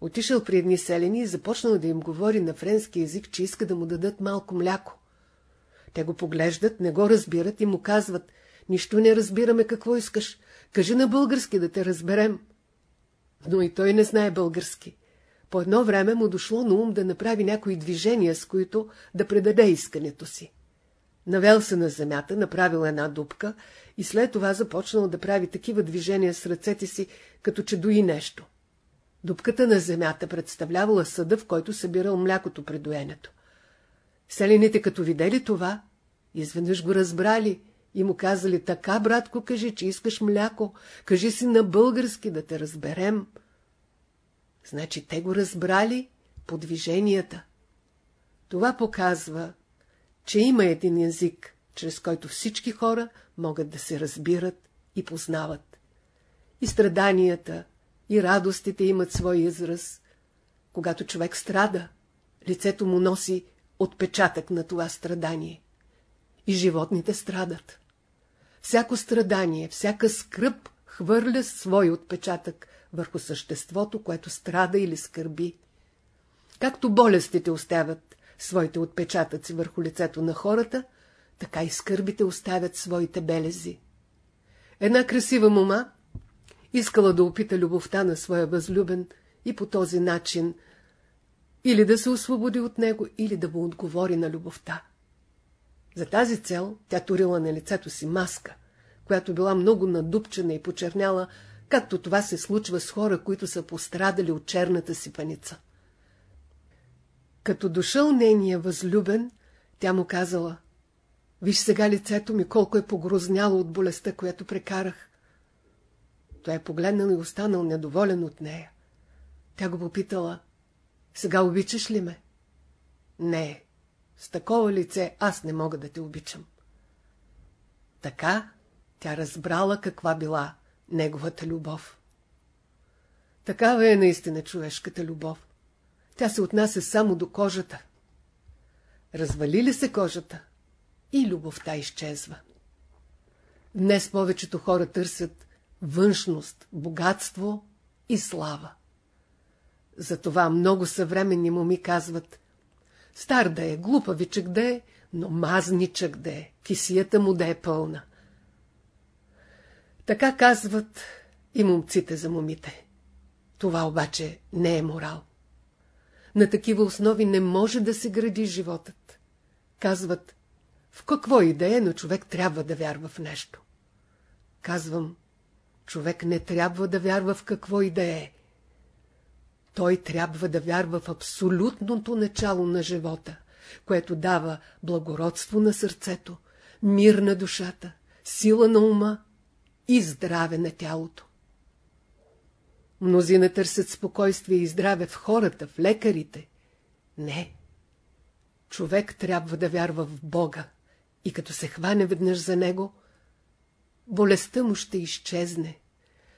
Отишъл при едни селени и започнал да им говори на френски язик, че иска да му дадат малко мляко. Те го поглеждат, не го разбират и му казват, нищо не разбираме какво искаш, кажи на български да те разберем. Но и той не знае български. По едно време му дошло на ум да направи някои движения, с които да предаде искането си. Навел се на земята, направил една дупка и след това започнал да прави такива движения с ръцете си, като че дои нещо. Дупката на земята представлявала съда, в който събирал млякото при доенето. Селените, като видели това, Изведнъж го разбрали и му казали, така, братко, кажи, че искаш мляко, кажи си на български да те разберем. Значи те го разбрали по движенията. Това показва, че има един език, чрез който всички хора могат да се разбират и познават. И страданията, и радостите имат свой израз. Когато човек страда, лицето му носи отпечатък на това страдание. И животните страдат. Всяко страдание, всяка скръп хвърля свой отпечатък върху съществото, което страда или скърби. Както болестите оставят своите отпечатъци върху лицето на хората, така и скърбите оставят своите белези. Една красива мома искала да опита любовта на своя възлюбен и по този начин или да се освободи от него, или да му отговори на любовта. За тази цел тя турила на лицето си маска, която била много надупчена и почерняла, както това се случва с хора, които са пострадали от черната си паница. Като дошъл нейния възлюбен, тя му казала, виж сега лицето ми колко е погрозняло от болестта, която прекарах. Той е погледнал и останал недоволен от нея. Тя го попитала, сега обичаш ли ме? Не, с такова лице аз не мога да те обичам. Така тя разбрала каква била неговата любов. Такава е наистина човешката любов. Тя се отнася само до кожата. Развали ли се кожата и любовта изчезва. Днес повечето хора търсят външност, богатство и слава. Затова много съвременни моми казват Стар да е, глупавичък да е, но мазничък да е, кисията му да е пълна. Така казват и момците за момите. Това обаче не е морал. На такива основи не може да се гради животът. Казват, в какво и е, но човек трябва да вярва в нещо. Казвам, човек не трябва да вярва в какво и да е. Той трябва да вярва в абсолютното начало на живота, което дава благородство на сърцето, мир на душата, сила на ума и здраве на тялото. Мнозина търсят спокойствие и здраве в хората, в лекарите. Не. Човек трябва да вярва в Бога и като се хване веднъж за Него, болестта му ще изчезне,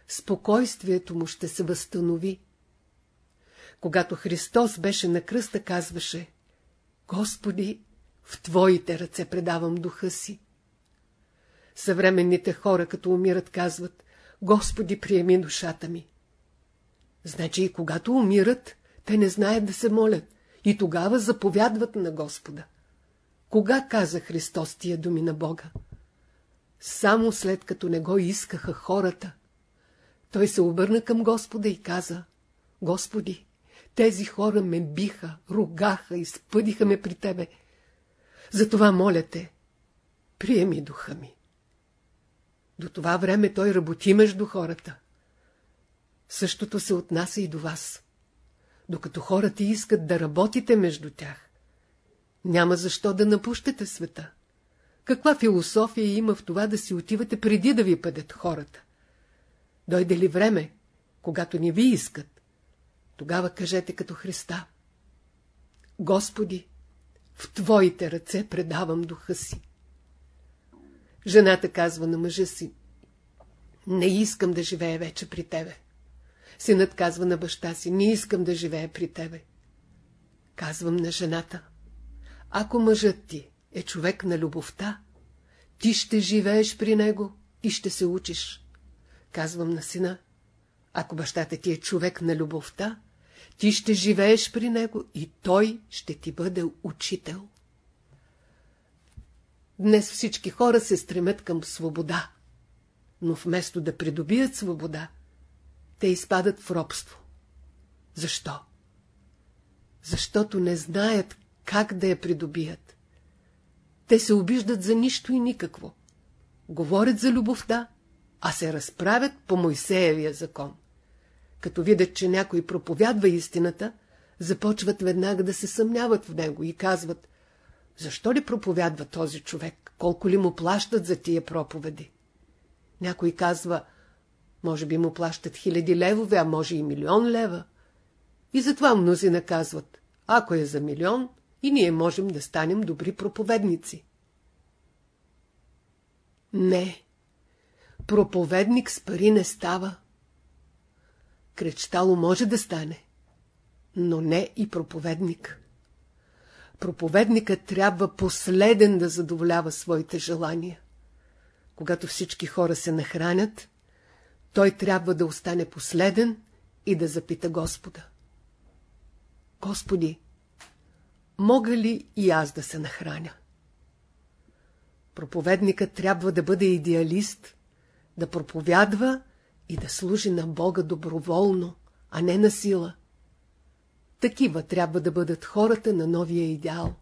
спокойствието му ще се възстанови. Когато Христос беше на кръста, казваше Господи, в Твоите ръце предавам духа си. Съвременните хора, като умират, казват Господи, приеми душата ми. Значи и когато умират, те не знаят да се молят и тогава заповядват на Господа. Кога каза Христос тия думи на Бога? Само след като не го искаха хората. Той се обърна към Господа и каза, Господи, тези хора ме биха, ругаха, изпъдиха ме при Тебе. Затова моля Те, приеми духа ми. До това време Той работи между хората. Същото се отнася и до вас. Докато хората искат да работите между тях, няма защо да напущате света. Каква философия има в това да си отивате преди да ви бъдат хората? Дойде ли време, когато ни ви искат, тогава кажете като Христа. Господи, в Твоите ръце предавам духа си. Жената казва на мъжа си, не искам да живея вече при тебе. Синът казва на баща си, не искам да живея при тебе. Казвам на жената, ако мъжът ти е човек на любовта, ти ще живееш при него и ще се учиш. Казвам на сина, ако бащата ти е човек на любовта, ти ще живееш при него и той ще ти бъде учител. Днес всички хора се стремят към свобода, но вместо да придобият свобода, те изпадат в робство. Защо? Защото не знаят как да я придобият. Те се обиждат за нищо и никакво. Говорят за любовта, а се разправят по Мойсеевия закон. Като видят, че някой проповядва истината, започват веднага да се съмняват в него и казват Защо ли проповядва този човек? Колко ли му плащат за тия проповеди? Някой казва, може би му плащат хиляди левове, а може и милион лева. И затова мнозина казват, ако е за милион, и ние можем да станем добри проповедници. Не, проповедник с пари не става. Кречтало може да стане, но не и проповедник. Проповедникът трябва последен да задоволява своите желания. Когато всички хора се нахранят, той трябва да остане последен и да запита Господа. Господи, мога ли и аз да се нахраня? Проповедникът трябва да бъде идеалист, да проповядва и да служи на Бога доброволно, а не на сила. Такива трябва да бъдат хората на новия идеал.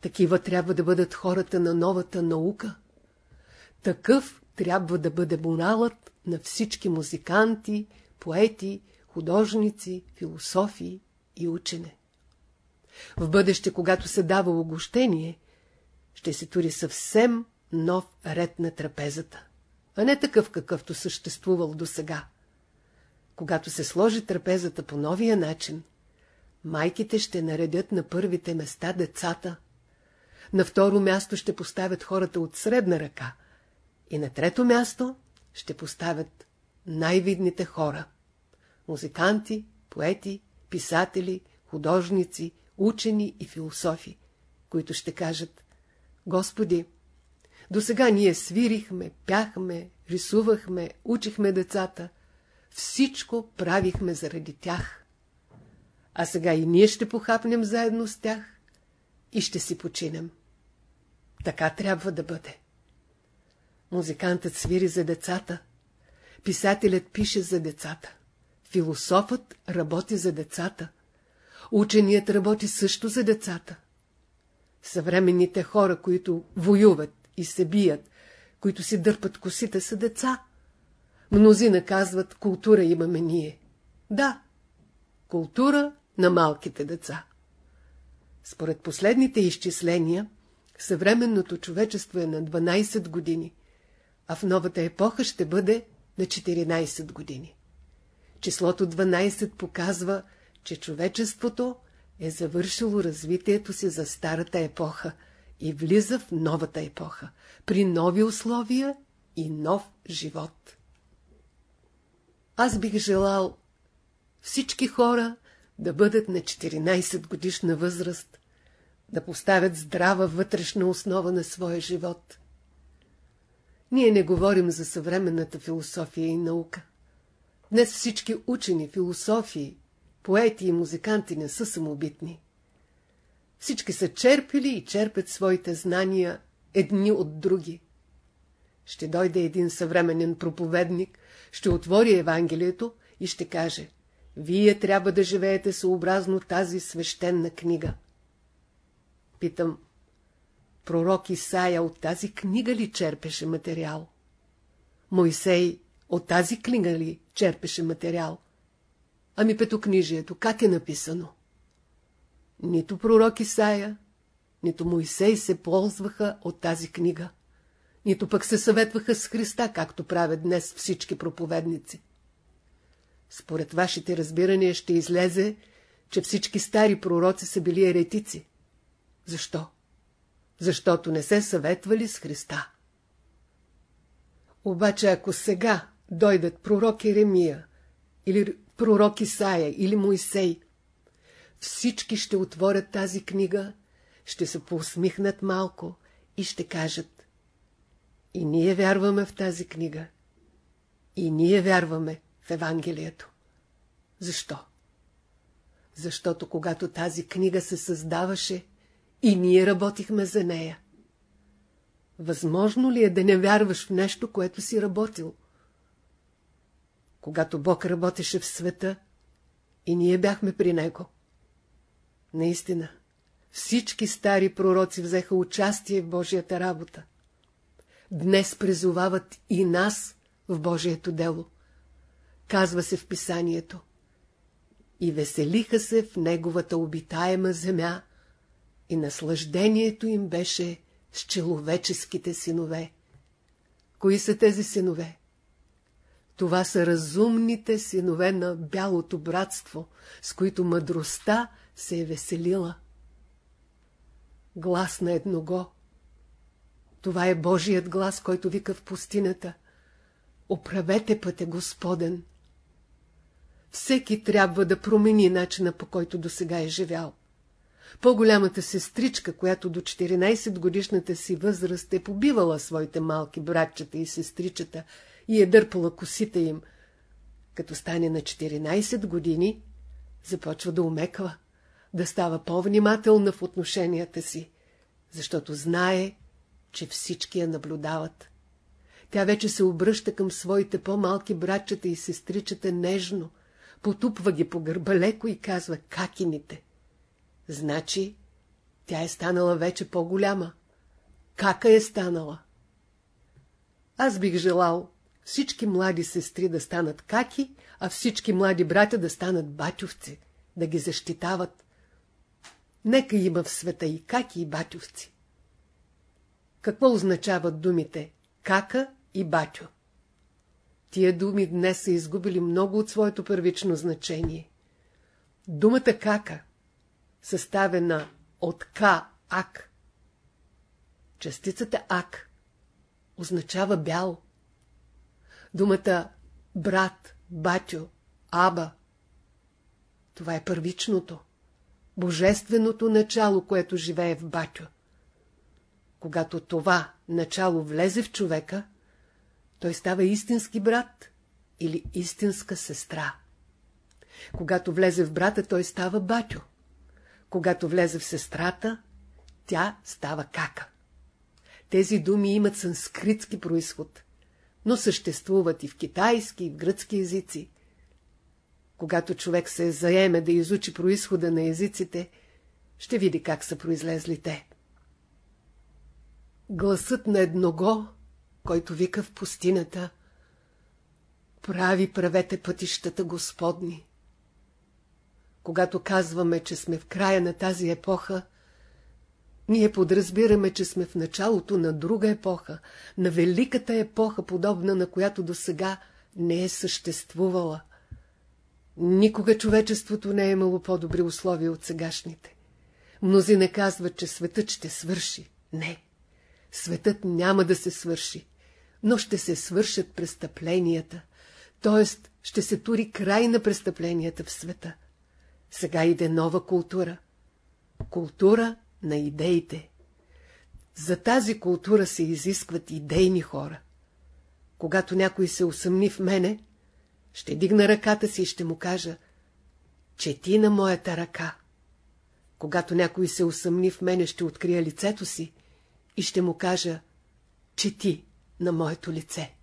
Такива трябва да бъдат хората на новата наука. Такъв трябва да бъде моралът на всички музиканти, поети, художници, философи и учене. В бъдеще, когато се дава огощение, ще се тури съвсем нов ред на трапезата, а не такъв какъвто съществувал до сега. Когато се сложи трапезата по новия начин, майките ще наредят на първите места децата, на второ място ще поставят хората от средна ръка и на трето място ще поставят най-видните хора – музиканти, поети, писатели, художници, учени и философи, които ще кажат Господи, до сега ние свирихме, пяхме, рисувахме, учихме децата, всичко правихме заради тях. А сега и ние ще похапнем заедно с тях и ще си починем. Така трябва да бъде. Музикантът свири за децата, писателят пише за децата, философът работи за децата, ученият работи също за децата. Съвременните хора, които воюват и се бият, които си дърпат косите, са деца. Мнозина казват, култура имаме ние. Да, култура на малките деца. Според последните изчисления, съвременното човечество е на 12 години, а в новата епоха ще бъде на 14 години. Числото 12 показва, че човечеството е завършило развитието си за старата епоха и влиза в новата епоха, при нови условия и нов живот. Аз бих желал всички хора да бъдат на 14 годишна възраст, да поставят здрава вътрешна основа на своя живот. Ние не говорим за съвременната философия и наука. Днес всички учени, философии, поети и музиканти не са самобитни. Всички са черпили и черпят своите знания едни от други. Ще дойде един съвременен проповедник, ще отвори Евангелието и ще каже Вие трябва да живеете съобразно тази свещена книга. Питам, пророк Исаия от тази книга ли черпеше материал? Мойсей от тази книга ли черпеше материал? Ами петокнижието, как е написано? Нито пророк Исаия, нито Моисей се ползваха от тази книга, нито пък се съветваха с Христа, както правят днес всички проповедници. Според вашите разбирания ще излезе, че всички стари пророци са били еретици. Защо? Защото не се съветвали с Христа. Обаче ако сега дойдат пророк Еремия или пророк Исаия или Моисей, всички ще отворят тази книга, ще се поусмихнат малко и ще кажат И ние вярваме в тази книга. И ние вярваме в Евангелието. Защо? Защото когато тази книга се създаваше, и ние работихме за нея. Възможно ли е да не вярваш в нещо, което си работил? Когато Бог работеше в света, и ние бяхме при Него. Наистина, всички стари пророци взеха участие в Божията работа. Днес призовават и нас в Божието дело. Казва се в писанието. И веселиха се в неговата обитаема земя и наслаждението им беше с человеческите синове. Кои са тези синове? Това са разумните синове на бялото братство, с които мъдростта се е веселила. Глас на едного. Това е Божият глас, който вика в пустинята. Оправете пъте, Господен. Всеки трябва да промени начина, по който досега е живял. По-голямата сестричка, която до 14 годишната си възраст е побивала своите малки братчета и сестричета и е дърпала косите им, като стане на 14 години, започва да умеква, да става по-внимателна в отношенията си, защото знае, че всички я наблюдават. Тя вече се обръща към своите по-малки братчета и сестричета нежно, потупва ги по гърба леко и казва какините. Значи, тя е станала вече по-голяма. Кака е станала? Аз бих желал всички млади сестри да станат каки, а всички млади братя да станат батювци, да ги защитават. Нека има в света и каки и батювци. Какво означават думите кака и батю? Тия думи днес са изгубили много от своето първично значение. Думата кака, съставена от к-ак, частицата ак, означава бял. Думата брат, батю, аба, това е първичното, божественото начало, което живее в батю. Когато това начало влезе в човека, той става истински брат или истинска сестра. Когато влезе в брата, той става батю. Когато влезе в сестрата, тя става кака. Тези думи имат санскритски происход, но съществуват и в китайски, и в гръцки езици. Когато човек се заеме да изучи происхода на езиците, ще види как са произлезли те. Гласът на едного който вика в пустината Прави правете пътищата Господни. Когато казваме, че сме в края на тази епоха, ние подразбираме, че сме в началото на друга епоха, на великата епоха, подобна на която до сега не е съществувала. Никога човечеството не е имало по-добри условия от сегашните. Мнози не казват, че светът ще свърши. Не, светът няма да се свърши но ще се свършат престъпленията, т.е. ще се тури край на престъпленията в света. Сега иде нова култура. Култура на идеите. За тази култура се изискват идейни хора. Когато някой се усъмни в мене, ще дигна ръката си и ще му кажа, че ти на моята ръка. Когато някой се усъмни в мене, ще открия лицето си и ще му кажа, че ти на моето лице.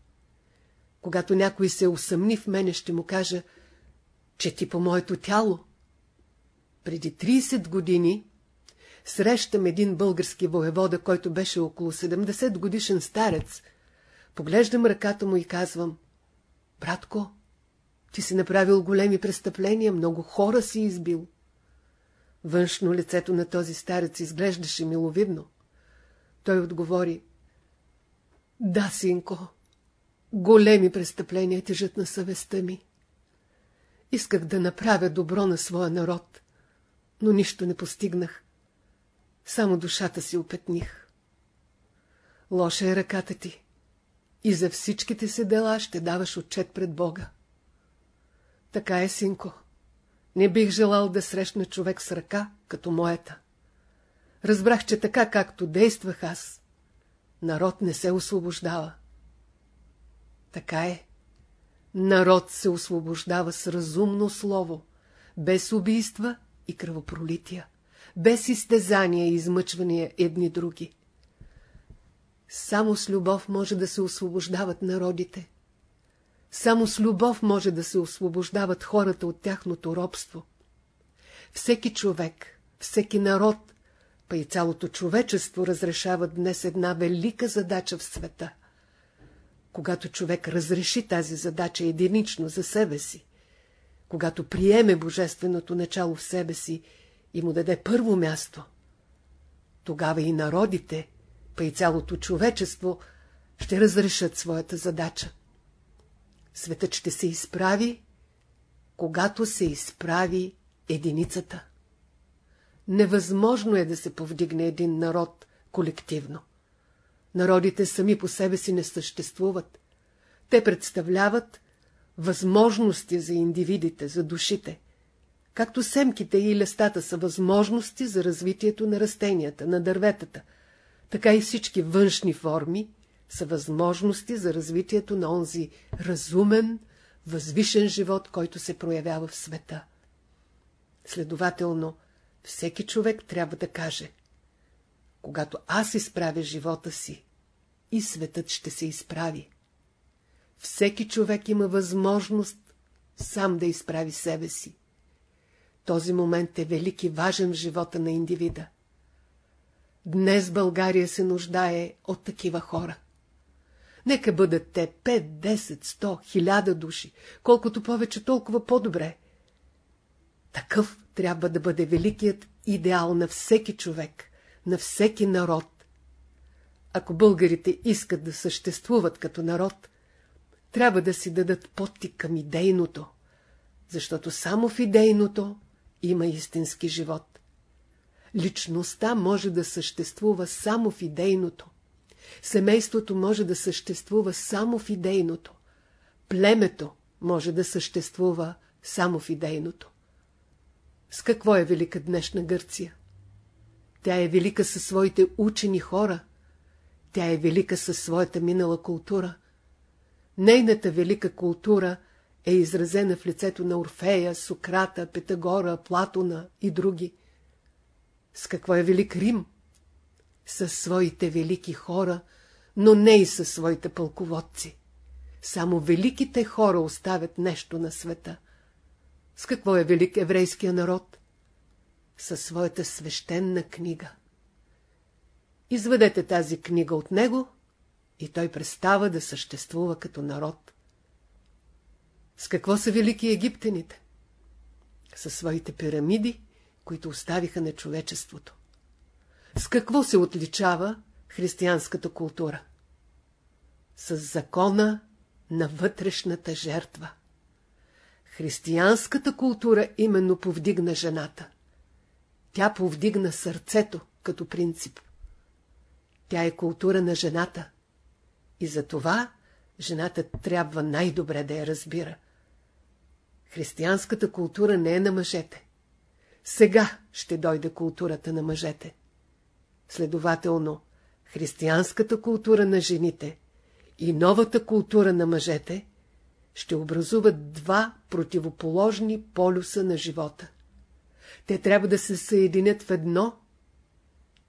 Когато някой се усъмни в мене, ще му кажа, че ти по моето тяло. Преди 30 години срещам един български воевода, който беше около 70 годишен старец. Поглеждам ръката му и казвам, братко, ти си направил големи престъпления, много хора си избил. Външно лицето на този старец изглеждаше миловидно. Той отговори, да, синко, големи престъпления тежат на съвестта ми. Исках да направя добро на своя народ, но нищо не постигнах. Само душата си опетних. Лоша е ръката ти и за всичките си дела ще даваш отчет пред Бога. Така е, синко. Не бих желал да срещна човек с ръка, като моята. Разбрах, че така, както действах аз, народ не се освобождава. Така е. Народ се освобождава с разумно слово, без убийства и кръвопролития, без изтезания и измъчвания едни други. Само с любов може да се освобождават народите. Само с любов може да се освобождават хората от тяхното робство. Всеки човек, всеки народ па и цялото човечество разрешава днес една велика задача в света. Когато човек разреши тази задача единично за себе си, когато приеме божественото начало в себе си и му даде първо място, тогава и народите, па и цялото човечество ще разрешат своята задача. Светът ще се изправи, когато се изправи единицата. Невъзможно е да се повдигне един народ колективно. Народите сами по себе си не съществуват. Те представляват възможности за индивидите, за душите. Както семките и листата са възможности за развитието на растенията, на дърветата, така и всички външни форми са възможности за развитието на онзи разумен, възвишен живот, който се проявява в света. Следователно, всеки човек трябва да каже Когато аз изправя живота си, и светът ще се изправи. Всеки човек има възможност сам да изправи себе си. Този момент е велик и важен в живота на индивида. Днес България се нуждае от такива хора. Нека бъдат те 5, 10, 100, 1000 души, колкото повече, толкова по-добре. Такъв трябва да бъде великият идеал на всеки човек, на всеки народ. Ако българите искат да съществуват като народ, трябва да си дадат подтик към идейното, защото само в идейното има истински живот. Личността може да съществува само в идейното. Семейството може да съществува само в идейното. Племето може да съществува само в идейното. С какво е велика днешна Гърция? Тя е велика със своите учени хора. Тя е велика със своята минала култура. Нейната велика култура е изразена в лицето на Орфея, Сократа, Петагора, Платона и други. С какво е велик Рим? Със своите велики хора, но не и със своите пълководци. Само великите хора оставят нещо на света. С какво е велик еврейския народ? Със своята свещена книга. Изведете тази книга от него и той престава да съществува като народ. С какво са велики египтяните? Със своите пирамиди, които оставиха на човечеството. С какво се отличава християнската култура? С закона на вътрешната жертва. Християнската култура именно повдигна жената. Тя повдигна сърцето като принцип. Тя е култура на жената. И за това жената трябва най-добре да я разбира. Християнската култура не е на мъжете. Сега ще дойде културата на мъжете. Следователно, християнската култура на жените и новата култура на мъжете ще образуват два противоположни полюса на живота. Те трябва да се съединят в едно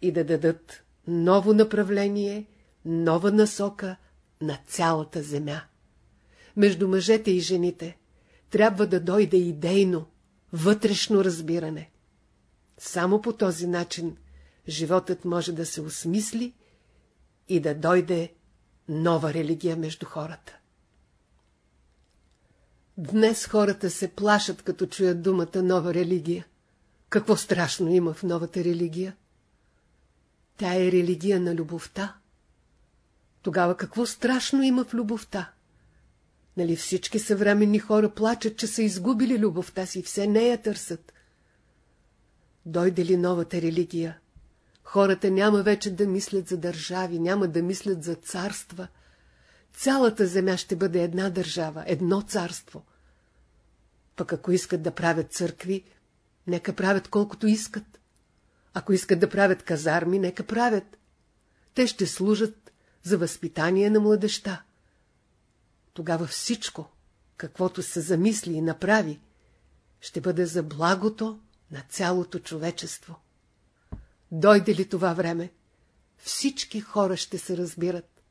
и да дадат ново направление, нова насока на цялата земя. Между мъжете и жените трябва да дойде идейно, вътрешно разбиране. Само по този начин животът може да се осмисли и да дойде нова религия между хората. Днес хората се плашат, като чуят думата нова религия. Какво страшно има в новата религия? Тя е религия на любовта. Тогава какво страшно има в любовта? Нали всички съвременни хора плачат, че са изгубили любовта си, все не я търсят. Дойде ли новата религия? Хората няма вече да мислят за държави, няма да мислят за царства. Цялата земя ще бъде една държава, едно царство. Пък ако искат да правят църкви, нека правят колкото искат. Ако искат да правят казарми, нека правят. Те ще служат за възпитание на младеща. Тогава всичко, каквото се замисли и направи, ще бъде за благото на цялото човечество. Дойде ли това време, всички хора ще се разбират.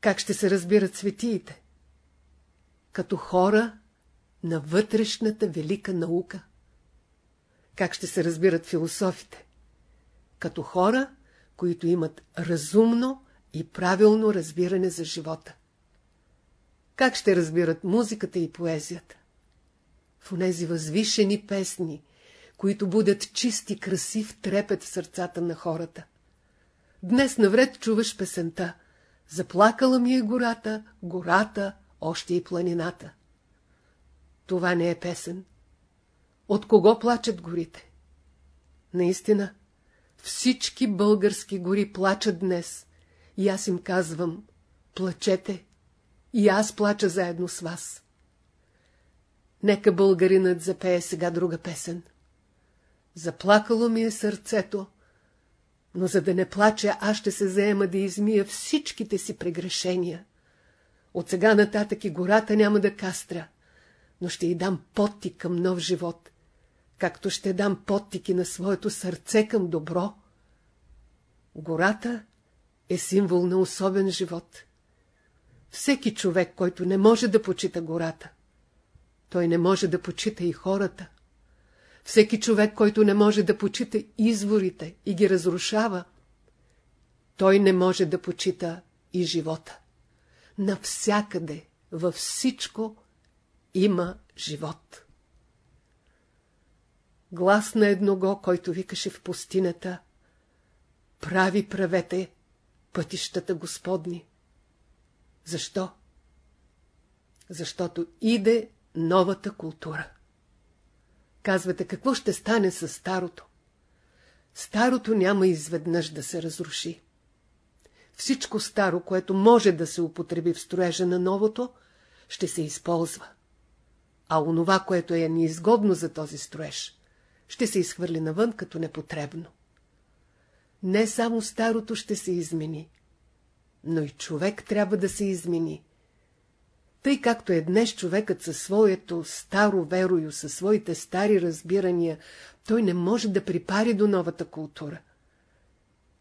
Как ще се разбират светиите? Като хора на вътрешната велика наука. Как ще се разбират философите? Като хора, които имат разумно и правилно разбиране за живота. Как ще разбират музиката и поезията? В тези възвишени песни, които будят чисти, красив трепет в сърцата на хората. Днес навред чуваш песента. Заплакала ми е гората, гората, още и планината. Това не е песен. От кого плачат горите? Наистина, всички български гори плачат днес. И аз им казвам, плачете. И аз плача заедно с вас. Нека българинът запее сега друга песен. Заплакало ми е сърцето, но за да не плача, аз ще се заема да измия всичките си прегрешения. От сега нататък и гората няма да кастря, но ще й дам подтик към нов живот, както ще дам подтики на своето сърце към добро. Гората е символ на особен живот. Всеки човек, който не може да почита гората, той не може да почита и хората. Всеки човек, който не може да почита изворите и ги разрушава, той не може да почита и живота. Навсякъде, във всичко има живот. Глас на едного, който викаше в пустинята, прави правете пътищата Господни. Защо? Защото иде новата култура. Казвате, какво ще стане с старото? Старото няма изведнъж да се разруши. Всичко старо, което може да се употреби в строежа на новото, ще се използва. А онова, което е неизгодно за този строеж, ще се изхвърли навън като непотребно. Не само старото ще се измени, но и човек трябва да се измени, тъй както е днес човекът със своето старо верою, със своите стари разбирания, той не може да припари до новата култура.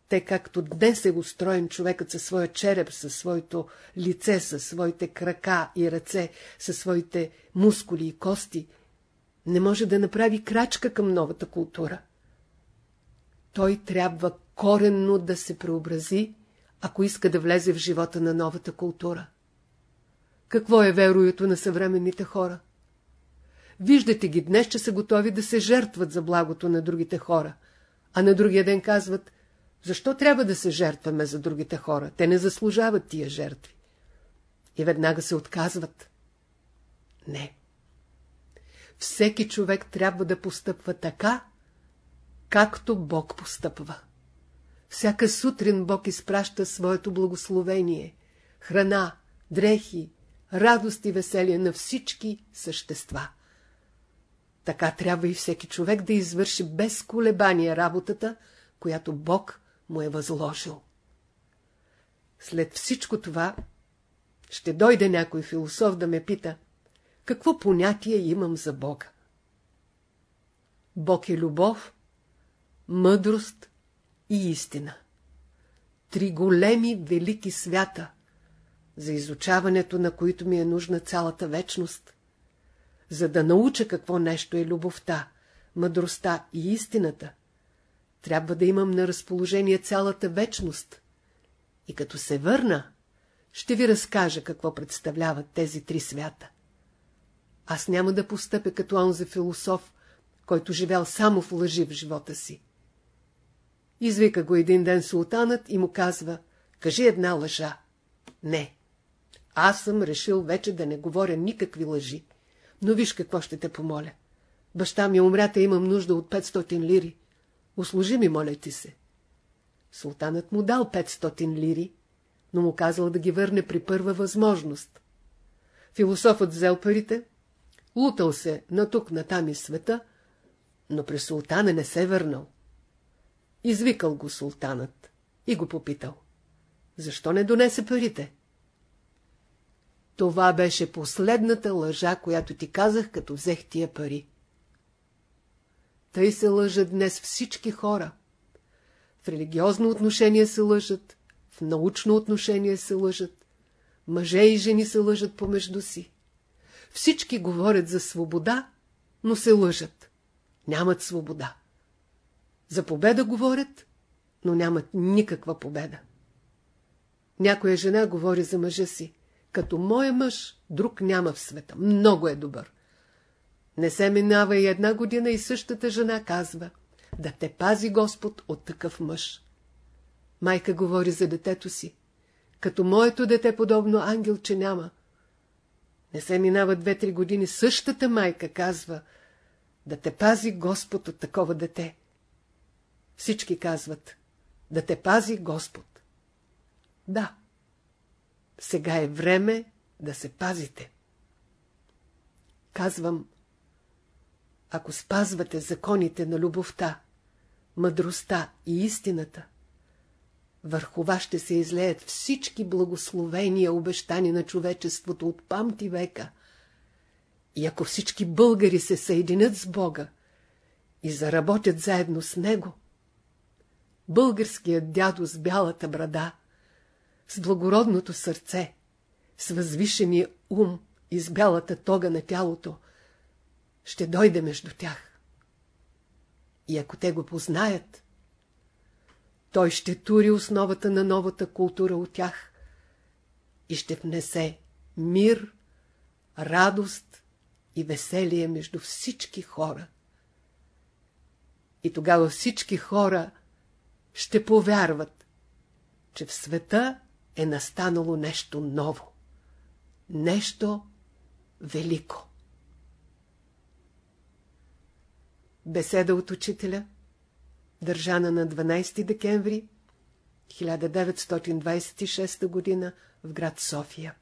Те както днес е устроен човекът със своя череп, със своето лице, със своите крака и ръце, със своите мускули и кости, не може да направи крачка към новата култура. Той трябва коренно да се преобрази, ако иска да влезе в живота на новата култура. Какво е вероюто на съвременните хора? Виждате ги днес, че са готови да се жертват за благото на другите хора, а на другия ден казват, защо трябва да се жертваме за другите хора? Те не заслужават тия жертви. И веднага се отказват. Не. Всеки човек трябва да постъпва така, както Бог постъпва. Всяка сутрин Бог изпраща своето благословение, храна, дрехи, радост и веселие на всички същества. Така трябва и всеки човек да извърши без колебание работата, която Бог му е възложил. След всичко това ще дойде някой философ да ме пита, какво понятие имам за Бога. Бог е любов, мъдрост и истина. Три големи велики свята – за изучаването на които ми е нужна цялата вечност. За да науча какво нещо е любовта, мъдростта и истината, трябва да имам на разположение цялата вечност. И като се върна, ще ви разкажа какво представляват тези три свята. Аз няма да постъпя като онзи философ, който живял само в лъжи в живота си. Извика го един ден султанът и му казва, кажи една лъжа. Не, аз съм решил вече да не говоря никакви лъжи. Но виж какво ще те помоля. Баща ми умрята имам нужда от 500 лири. Услужи ми, моля ти се. Султанът му дал 500 лири, но му казал да ги върне при първа възможност. Философът взел парите, лутал се на тук, на там и света, но при султана не се върнал. Извикал го султанът и го попитал. Защо не донесе парите? Това беше последната лъжа, която ти казах, като взех тия пари. Тъй се лъжат днес всички хора. В религиозно отношение се лъжат, в научно отношение се лъжат, мъже и жени се лъжат помежду си. Всички говорят за свобода, но се лъжат. Нямат свобода. За победа говорят, но нямат никаква победа. Някоя жена говори за мъжа си. Като моя мъж, друг няма в света. Много е добър. Не се минава и една година и същата жена казва, да те пази Господ от такъв мъж. Майка говори за детето си. Като моето дете подобно ангел, че няма. Не се минава две-три години, същата майка казва, да те пази Господ от такова дете. Всички казват, да те пази Господ. Да, сега е време да се пазите. Казвам, ако спазвате законите на любовта, мъдростта и истината, върху вас ще се излеят всички благословения, обещани на човечеството от памти века. И ако всички българи се съединят с Бога и заработят заедно с Него, българският дядо с бялата брада, с благородното сърце, с възвишения ум и с бялата тога на тялото, ще дойде между тях. И ако те го познаят, той ще тури основата на новата култура от тях и ще внесе мир, радост и веселие между всички хора. И тогава всички хора ще повярват, че в света е настанало нещо ново, нещо велико. Беседа от учителя, държана на 12 декември 1926 г. в град София.